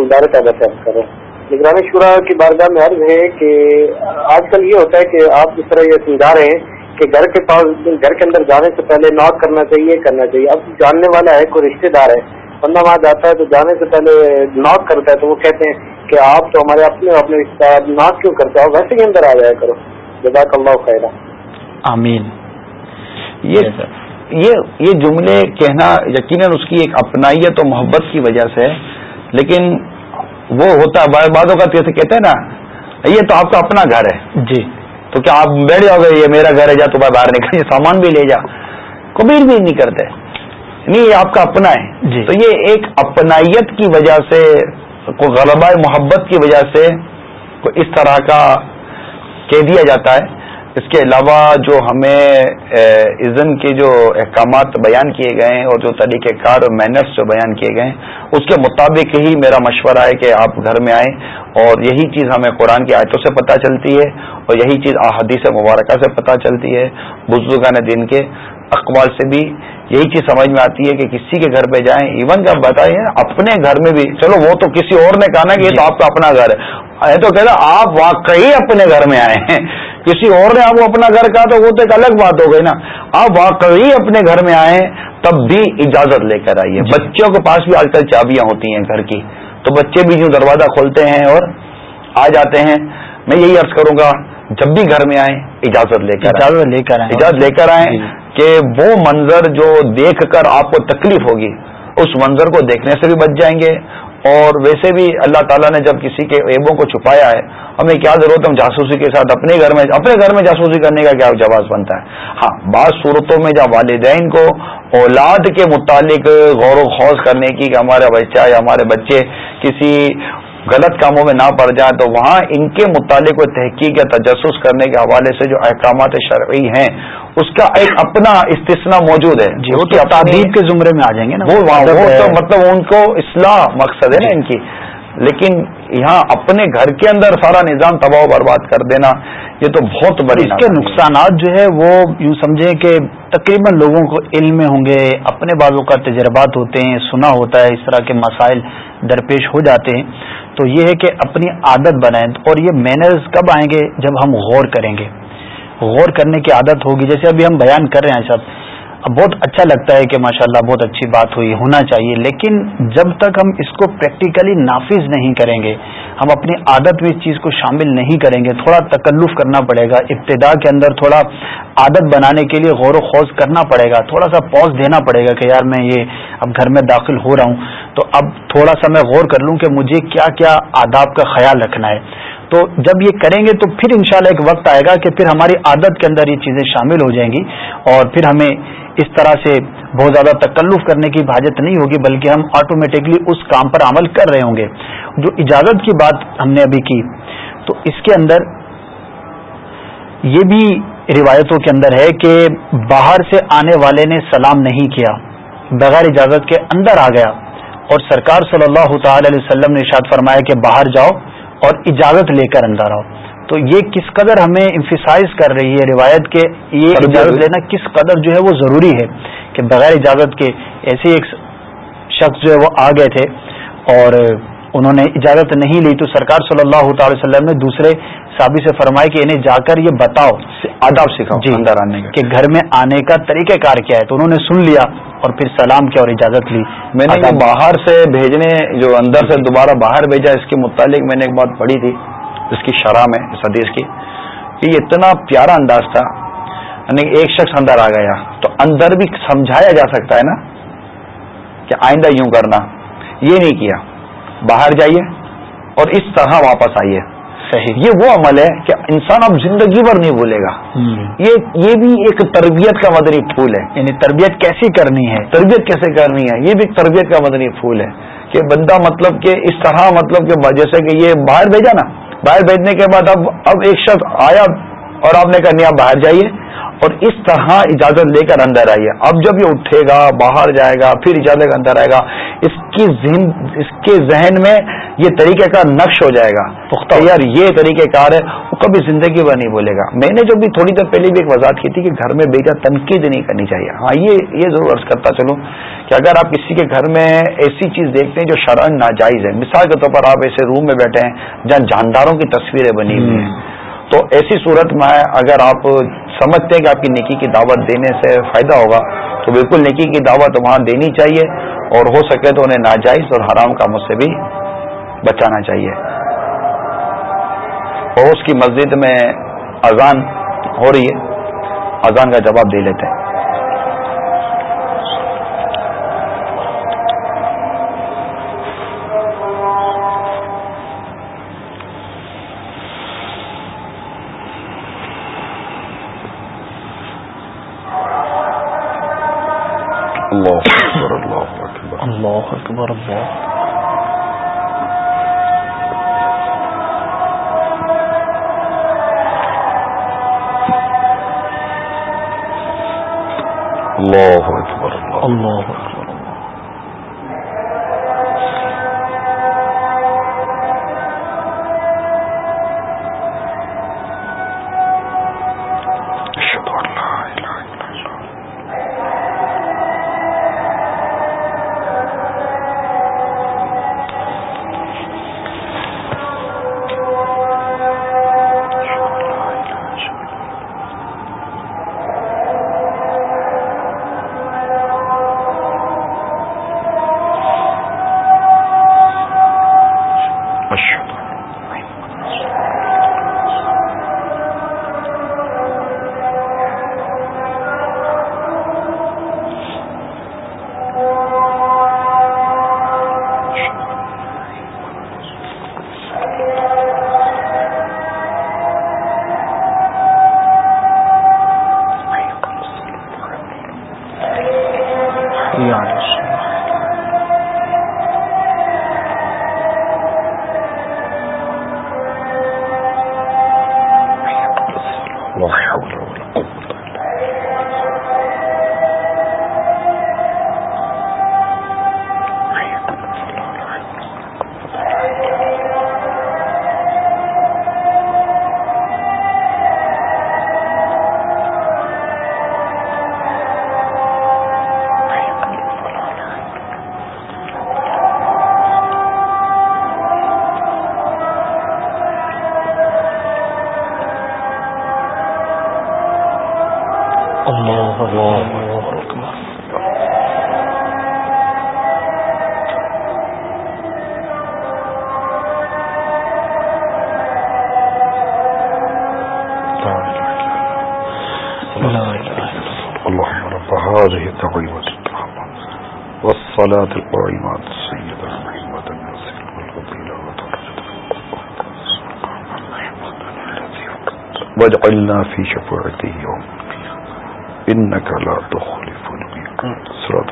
گزار کا بچہ کریں نگران شورا کی بارگاہ میں عرض ہے کہ آج کل یہ ہوتا ہے کہ آپ جس طرح یہ سمجھا رہے ہیں کہ گھر کے پاس گھر کے اندر جانے سے پہلے ناک کرنا چاہیے کرنا چاہیے۔ اب جاننے والا ہے کوئی رشتے دار ہے بندہ وہاں جاتا ہے تو جانے سے پہلے ناک کرتا ہے تو وہ کہتے ہیں کہ آپ تو ہمارے اپنے اپنے رشتے دار ناک کیوں کرتے ہو ویسے ہی اندر آ جایا کرو۔ جزاک اللہ خیر آمین۔ یہ یہ یہ جملے کہنا یقیناً اس کی ایک اپنائیت و محبت کی وجہ سے لیکن وہ ہوتا ہے اوقات جیسے کہتے ہیں نا یہ تو آپ کا اپنا گھر ہے۔ جی۔ تو کیا آپ بیٹھ جاؤ گے یہ میرا گھر ہے جا تو باہر نکل سامان بھی لے جا۔ کبیر بھی نہیں کرتے۔ نہیں یہ آپ کا اپنا ہے۔ جی۔ تو یہ ایک اپنائیت کی وجہ سے کوئی غلبہ محبت کی وجہ سے کوئی اس طرح کا کہہ دیا جاتا ہے۔ اس کے علاوہ جو ہمیں اذن کے جو احکامات بیان کیے گئے ہیں اور جو طریقہ کار اور مینرس جو بیان کیے گئے ہیں، اس کے مطابق ہی میرا مشورہ ہے کہ آپ گھر میں آئیں اور یہی چیز ہمیں قرآن کی آیتوں سے پتہ چلتی ہے اور یہی چیز احادیث مبارکہ سے پتہ چلتی ہے بزرگان دن کے۔ اقوال سے بھی یہی چیز سمجھ میں آتی ہے کہ کسی کے گھر پہ جائیں. ایون کہ آپ بتائیے اپنے گھر میں بھی چلو وہ تو کسی اور نے کہا نا کہ یہ تو آپ کا اپنا گھر ہے. تو کہتا آپ واقعی اپنے گھر میں آئے ہیں. کسی اور نے آپ کو اپنا گھر کہا تو وہ تو ایک الگ بات ہو گئی نا. آپ واقعی اپنے گھر میں آئے تب بھی اجازت لے کر آئیے. جی۔ بچوں کے پاس بھی آج کل چابیاں ہوتی ہیں گھر کی. تو بچے بھی جو دروازہ کھولتے ہیں اور آ جاتے ہیں میں یہی عرض کروں گا جب بھی گھر میں آئیں اجازت لے کر اجازت لے کر اجازت لے کر آئیں جی۔ کہ وہ منظر جو دیکھ کر آپ کو تکلیف ہوگی اس منظر کو دیکھنے سے بھی بچ جائیں گے۔ اور ویسے بھی اللہ تعالیٰ نے جب کسی کے ایبوں کو چھپایا ہے ہمیں کیا ضرورت ہم جاسوسی کے ساتھ اپنے گھر میں اپنے گھر میں جاسوسی کرنے کا کیا جواز بنتا ہے؟ ہاں بعض صورتوں میں جب والدین کو اولاد کے متعلق غور و خوص کرنے کی کہ ہمارا بچہ یا ہمارے بچے کسی غلط کاموں میں نہ پڑ جائیں تو وہاں ان کے متعلق کوئی تحقیق یا تجسس کرنے کے حوالے سے جو احکامات شرعی ہیں اس کا ایک اپنا استثنا موجود ہے۔ جی وہ تو تعدیب کے زمرے میں آ جائیں گے نا۔ وہ مطلب ان کو اصلاح مقصد ہے نا ان کی۔ لیکن یہاں اپنے گھر کے اندر سارا نظام تباہ و برباد کر دینا یہ تو بہت بڑی اس کے نقصانات جو ہے وہ یوں سمجھیں کہ تقریباً لوگوں کو علم میں ہوں گے اپنے بازوں کا تجربات ہوتے ہیں سنا ہوتا ہے اس طرح کے مسائل درپیش ہو جاتے ہیں۔ تو یہ ہے کہ اپنی عادت بنائیں اور یہ مینرز کب آئیں گے؟ جب ہم غور کریں گے۔ غور کرنے کی عادت ہوگی۔ جیسے ابھی ہم بیان کر رہے ہیں سب بہت اچھا لگتا ہے کہ ماشاءاللہ بہت اچھی بات ہوئی، ہونا چاہیے، لیکن جب تک ہم اس کو پریکٹیکلی نافذ نہیں کریں گے، ہم اپنی عادت میں اس چیز کو شامل نہیں کریں گے، تھوڑا تکلف کرنا پڑے گا، ابتدا کے اندر تھوڑا عادت بنانے کے لیے غور و خوض کرنا پڑے گا، تھوڑا سا پوز دینا پڑے گا کہ یار میں یہ اب گھر میں داخل ہو رہا ہوں، تو اب تھوڑا سا میں غور کر لوں کہ مجھے کیا کیا آداب کا خیال رکھنا ہے۔ تو جب یہ کریں گے تو پھر انشاءاللہ ایک وقت آئے گا کہ پھر ہماری عادت کے اندر یہ چیزیں شامل ہو جائیں گی اور پھر ہمیں اس طرح سے بہت زیادہ تکلف کرنے کی حاجت نہیں ہوگی، بلکہ ہم آٹومیٹکلی اس کام پر عمل کر رہے ہوں گے۔ جو اجازت کی بات ہم نے ابھی کی، تو اس کے اندر یہ بھی روایتوں کے اندر ہے کہ باہر سے آنے والے نے سلام نہیں کیا، بغیر اجازت کے اندر آ گیا۔ اور سرکار صلی اللہ تعالی علیہ وسلم نے ارشاد فرمایا کہ باہر جاؤ اور اجازت لے کر اندر آؤ۔ تو یہ کس قدر ہمیں امفیسائز کر رہی ہے روایت کے یہ اجازت لینا کس قدر جو ہے وہ ضروری ہے کہ بغیر اجازت کے ایسے ایک شخص جو ہے وہ آ گئے تھے اور انہوں نے اجازت نہیں لی تو سرکار صلی اللہ تعالی وسلم نے دوسرے صحابی سے فرمایا کہ انہیں جا کر یہ بتاؤ آداب سکھاؤ جی اندر آنے کا۔ کہ گھر میں آنے کا طریقہ کار کیا ہے۔ تو انہوں نے سن لیا اور پھر سلام کیا اور اجازت لی۔ میں نے باہر سے بھیجنے جو اندر سے دوبارہ باہر بھیجا اس کے متعلق میں نے ایک بات پڑھی تھی۔ اس کی شرح میں اس حدیث کی کہ یہ اتنا پیارا انداز تھا۔ یعنی ایک شخص اندر آ گیا۔ تو اندر بھی سمجھایا جا سکتا ہے نا کہ آئندہ یوں کرنا۔ یہ نہیں کیا۔ باہر جائیے اور اس طرح واپس آئیے۔ صحیح۔ یہ وہ عمل ہے کہ انسان اب زندگی بھر نہیں بھولے گا۔ یہ یہ بھی ایک تربیت کا مدنی پھول ہے۔ یعنی تربیت کیسی کرنی ہے؟ تربیت کیسے کرنی ہے؟ یہ بھی ایک تربیت کا مدنی پھول ہے کہ بندہ مطلب کہ اس طرح مطلب کہ جیسے کہ یہ باہر بھیجا نا باہر بھیجنے کے بعد اب اب ایک شخص آیا اور آپ نے کہا نہیں آپ باہر جائیے۔ اور اس طرح اجازت لے کر اندر آئیے۔ اب جب یہ اٹھے گا باہر جائے گا پھر اجازت اندر آئے گا اس کی ذہن اس کے ذہن میں یہ طریقہ کار نقش ہو جائے گا۔ یار یہ طریقہ کار ہے وہ کبھی زندگی بھر نہیں بولے گا۔ میں نے جو بھی تھوڑی دیر پہلے بھی ایک وضاحت کی تھی کہ گھر میں بیٹا تنقید نہیں کرنی چاہیے۔ ہاں یہ یہ ضرور عرض کرتا چلوں کہ اگر آپ کسی کے گھر میں ایسی چیز دیکھتے ہیں جو شرن ناجائز ہے۔ مثال کے طور پر آپ ایسے روم میں بیٹھے ہیں جہاں جانداروں کی تصویریں بنی ہوئی ہیں۔ تو ایسی صورت میں اگر آپ سمجھتے ہیں کہ آپ کی نیکی کی دعوت دینے سے فائدہ ہوگا، تو بالکل نیکی کی دعوت وہاں دینی چاہیے اور ہو سکے تو انہیں ناجائز اور حرام کاموں سے بھی بچانا چاہیے۔ اور اس کی مسجد میں اذان ہو رہی ہے۔ اذان کا جواب دے لیتے ہیں۔ اللہ اکبر اللہ اکبر۔ اللہ اکبر اللہ۔ اللہ اکبر اللہ۔ اکبر۔ الصلاة القائمات السيدة محمد الناصر والفضيلة ودرجة واجعلنا في شفاعته يوم إنك لا تخلف الميعاد صراط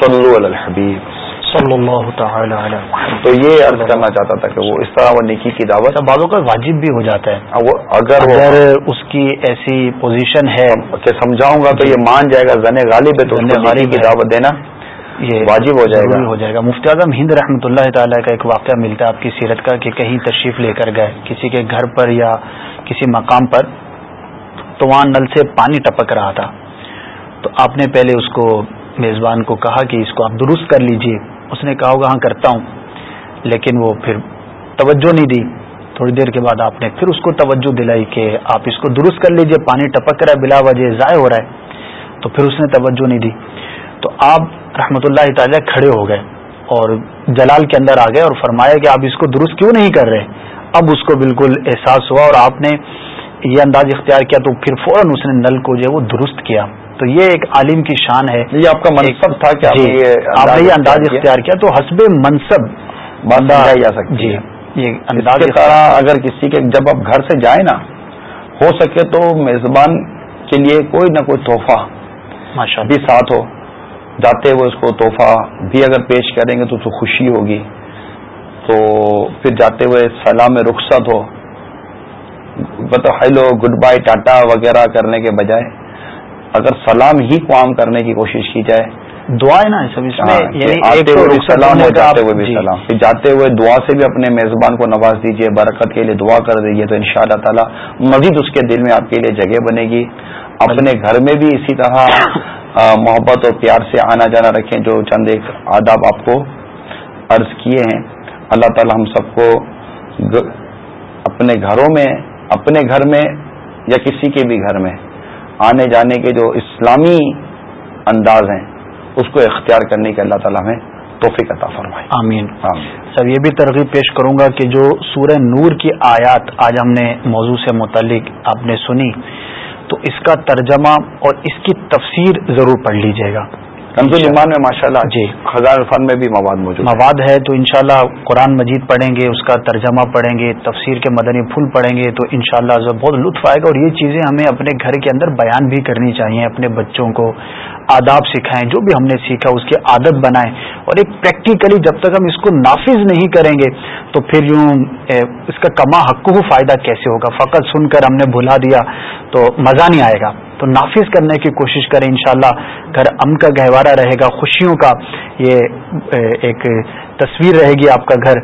صلوا على الحبيب. صلی اللہ تعالی علی تو یہ عرض کرنا چاہتا تھا کہ وہ اس طرح وہ نیکی کی دعوت اچھا بعضوں کا واجب بھی ہو جاتا ہے۔ وہ اگر اگر اس کی ایسی پوزیشن ہے کہ سمجھاؤں گا تو یہ مان جائے گا زن غالب ہے تو غالب کی۔ دعوت دینا یہ واجب ہو جائے گا۔ ہو جائے گا۔ مفتی اعظم ہند رحمۃ اللہ تعالی کا ایک واقعہ ملتا ہے آپ کی سیرت کا کہ کہیں تشریف لے کر گئے کسی کے گھر پر یا کسی مقام پر تو وہاں نل سے پانی ٹپک رہا تھا۔ تو آپ نے پہلے اس کو میزبان کو کہا کہ اس کو آپ درست کر لیجیے۔ اس نے کہا ہوگا ہاں کرتا ہوں۔ لیکن وہ پھر توجہ نہیں دی۔ تھوڑی دیر کے بعد آپ نے پھر اس کو توجہ دلائی کہ آپ اس کو درست کر لیجیے، پانی ٹپک رہا ہے، بلا وجہ ضائع ہو رہا ہے۔ تو پھر اس نے توجہ نہیں دی۔ تو آپ رحمت اللہ تعالی کھڑے ہو گئے اور جلال کے اندر آ گئے اور فرمایا کہ آپ اس کو درست کیوں نہیں کر رہے؟ اب اس کو بالکل احساس ہوا اور آپ نے یہ انداز اختیار کیا تو پھر فوراً اس نے نل کو جو ہے وہ درست کیا۔ تو یہ ایک عالم کی شان ہے۔ یہ آپ کا منصب تھا کہ آپ جی۔ نے یہ نے یہ انداز اختیار کیا تو حسب منصب سمجھائی جا سکتی جی۔ ہے۔ یہ انداز اگر کسی کے جب آپ گھر سے جائیں نا ہو سکے تو میزبان کے لیے کوئی نہ کوئی تحفہ بھی ساتھ ہو۔ جاتے ہوئے اس کو تحفہ بھی اگر پیش کریں گے تو کو خوشی ہوگی۔ تو پھر جاتے ہوئے سلام رخصت ہو۔ بتا ہیلو گڈ بائی ٹاٹا وغیرہ کرنے کے بجائے۔ اگر سلام ہی کو عام کرنے کی کوشش کی جائے دعا ہے نا سب اس میں ہاں، یعنی آتے ہوئے سلام جاتے ہوئے بھی جی، سلام۔ پھر جاتے ہوئے دعا سے بھی اپنے میزبان کو نواز دیجیے برکت کے لیے دعا کر دیجیے تو ان شاء اللہ تعالیٰ مزید اس کے دل میں آپ کے لیے جگہ بنے گی۔ اپنے گھر میں بھی اسی طرح محبت اور پیار سے آنا جانا رکھیں جو چند ایک آداب آپ کو عرض کیے ہیں۔ اللہ تعالیٰ ہم سب کو اپنے گھروں میں اپنے گھر میں یا کسی کے بھی گھر میں آنے جانے کے جو اسلامی انداز ہیں اس کو اختیار کرنے کے اللہ تعالیٰ ہمیں توفیق عطا فرمائے۔ آمین۔ آمین۔ سب یہ بھی ترغیب پیش کروں گا کہ جو سورہ نور کی آیات آج ہم نے موضوع سے متعلق آپ نے سنی تو اس کا ترجمہ اور اس کی تفسیر ضرور پڑھ لیجیے گا۔ کنز ایمان میں ماشاء اللہ جی۔ خزان فن میں بھی مواد موجود مواد ہے تو انشاءاللہ قرآن مجید پڑھیں گے اس کا ترجمہ پڑھیں گے تفسیر کے مدنی پھول پڑھیں گے تو انشاءاللہ شاء بہت لطف آئے گا اور یہ چیزیں ہمیں اپنے گھر کے اندر بیان بھی کرنی چاہیے اپنے بچوں کو آداب سکھائیں جو بھی ہم نے سیکھا اس کی عادت بنائیں۔ اور ایک پریکٹیکلی جب تک ہم اس کو نافذ نہیں کریں گے تو پھر یوں اس کا کما حق کو فائدہ کیسے ہوگا؟ فقط سن کر ہم نے بھلا دیا تو مزہ نہیں آئے گا۔ تو نافذ کرنے کی کوشش کریں انشاءاللہ گھر امن کا گہوارہ رہے گا خوشیوں کا یہ ایک تصویر رہے گی آپ کا گھر۔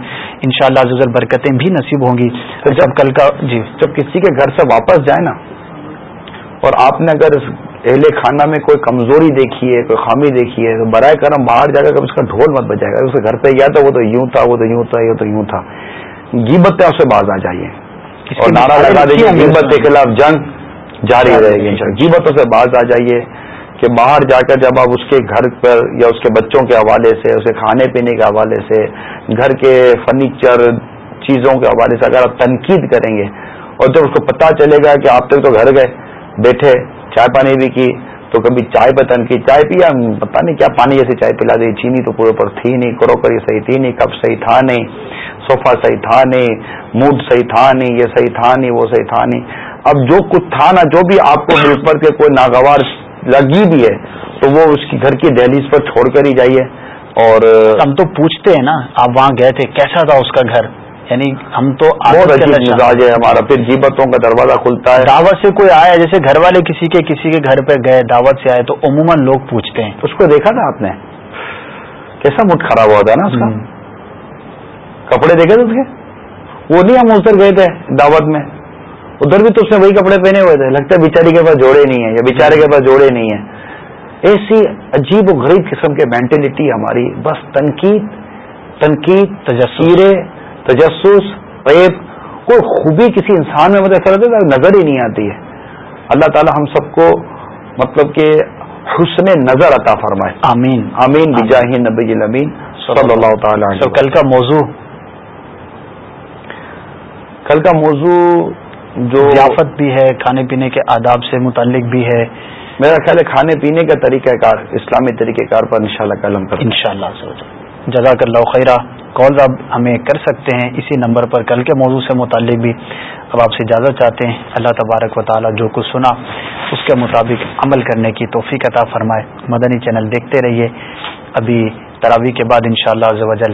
انشاءاللہ شاء اللہ برکتیں بھی نصیب ہوں گی۔ جب کل کا جی۔ جب کسی کے گھر سے واپس جائے نا اور آپ نے اگر اہل خانہ میں کوئی کمزوری دیکھی ہے کوئی خامی دیکھی ہے تو برائے کرم باہر جا کر اس کا ڈھول مت بجائے۔ گا اس کے گھر پہ گیا تو وہ تو یوں تھا وہ تو یوں تھا یہ تو یوں تھا۔ گیبت سے باز آ جائیے اور نعرہ لگا دیجیے غیبت کے خلاف جنگ۔ جاری رہے گی انشاءاللہ۔ جی غیبتوں سے باز آ جائیے کہ باہر جا کر جب آپ اس کے گھر پر یا اس کے بچوں کے حوالے سے اسے کھانے پینے کے حوالے سے، گھر کے فرنیچر چیزوں کے حوالے سے اگر آپ تنقید کریں گے اور جب اس کو پتا چلے گا کہ آپ تک تو گھر گئے، بیٹھے، چائے پانی بھی کی، تو کبھی چائے پہ تنقید، چائے پیا پتا نہیں کیا پانی جیسی چائے پلا دی، چینی تو پورے پر تھی نہیں، کروکری صحیح تھی نہیں، کپ صحیح تھا نہیں صوفہ صحیح تھا نہیں، موڈ صحیح تھا نہیں، یہ صحیح تھا نہیں، وہ صحیح تھا نہیں۔ اب جو کچھ تھا نا جو بھی آپ کو مل پر کے کوئی ناگوار لگی بھی ہے تو وہ اس کی گھر کی دہلیز پر چھوڑ کر ہی جائیے اور ہم تو پوچھتے ہیں نا آپ وہاں گئے تھے کیسا تھا اس کا گھر؟ یعنی ہم تو بہت عجیب مزاج ہے ہمارا۔ پھر جیبتوں کا دروازہ کھلتا۔ ہے۔ دعوت سے کوئی آیا جیسے گھر والے کسی کے کسی کے گھر پہ گئے دعوت سے آئے تو عموماً لوگ پوچھتے ہیں۔ اس کو دیکھا تھا آپ نے؟ کیسا موڈ خراب ہوا تھا نا اس کا؟ کپڑے دیکھے تھے اس کے؟ وہ نہیں ہم ادھر گئے تھے دعوت میں۔ ادھر بھی تو اس نے وہی کپڑے پہنے ہوئے تھے۔ لگتا ہے بیچاری کے پاس جوڑے نہیں ہیں یا بیچارے کے پاس جوڑے نہیں ہیں۔ ایسی عجیب و غریب قسم کی مینٹلٹی ہماری۔ بس تنقید تنقید تجسیرے تجسس ریب کوئی خوبی کسی انسان میں مطلب ایسا لگتا ہے نظر ہی نہیں آتی ہے۔ اللہ تعالی ہم سب کو مطلب کہ حسن نظر عطا فرمائے۔ آمین۔ آمین۔ بجاہ نبی الامین صلی اللہ تعالی کل کا موضوع۔ کل کا موضوع جو ضیافت بھی ہے کھانے پینے کے آداب سے متعلق بھی ہے۔ میرا خیال ہے کھانے پینے کا طریقہ کار اسلامی طریقہ کار پر انشاءاللہ گے انشاءاللہ شاء اللہ جزاک اللہ خیرہ۔ کال اب ہمیں کر سکتے ہیں اسی نمبر پر۔ کل کے موضوع سے متعلق بھی اب آپ سے اجازت چاہتے ہیں۔ اللہ تبارک و تعالی جو کچھ سنا اس کے مطابق عمل کرنے کی توفیق عطا فرمائے۔ مدنی چینل دیکھتے رہیے۔ ابھی تراوی کے بعد انشاءاللہ شاء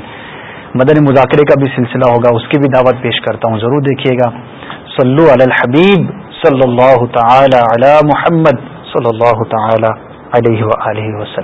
مدنی مذاکرے کا بھی سلسلہ ہوگا اس کی بھی دعوت پیش کرتا ہوں۔ ضرور دیکھیے گا۔ صلو علی الحبیب صلی اللہ تعالی علی محمد صلی اللہ تعالی علیہ وآلہ وسلم.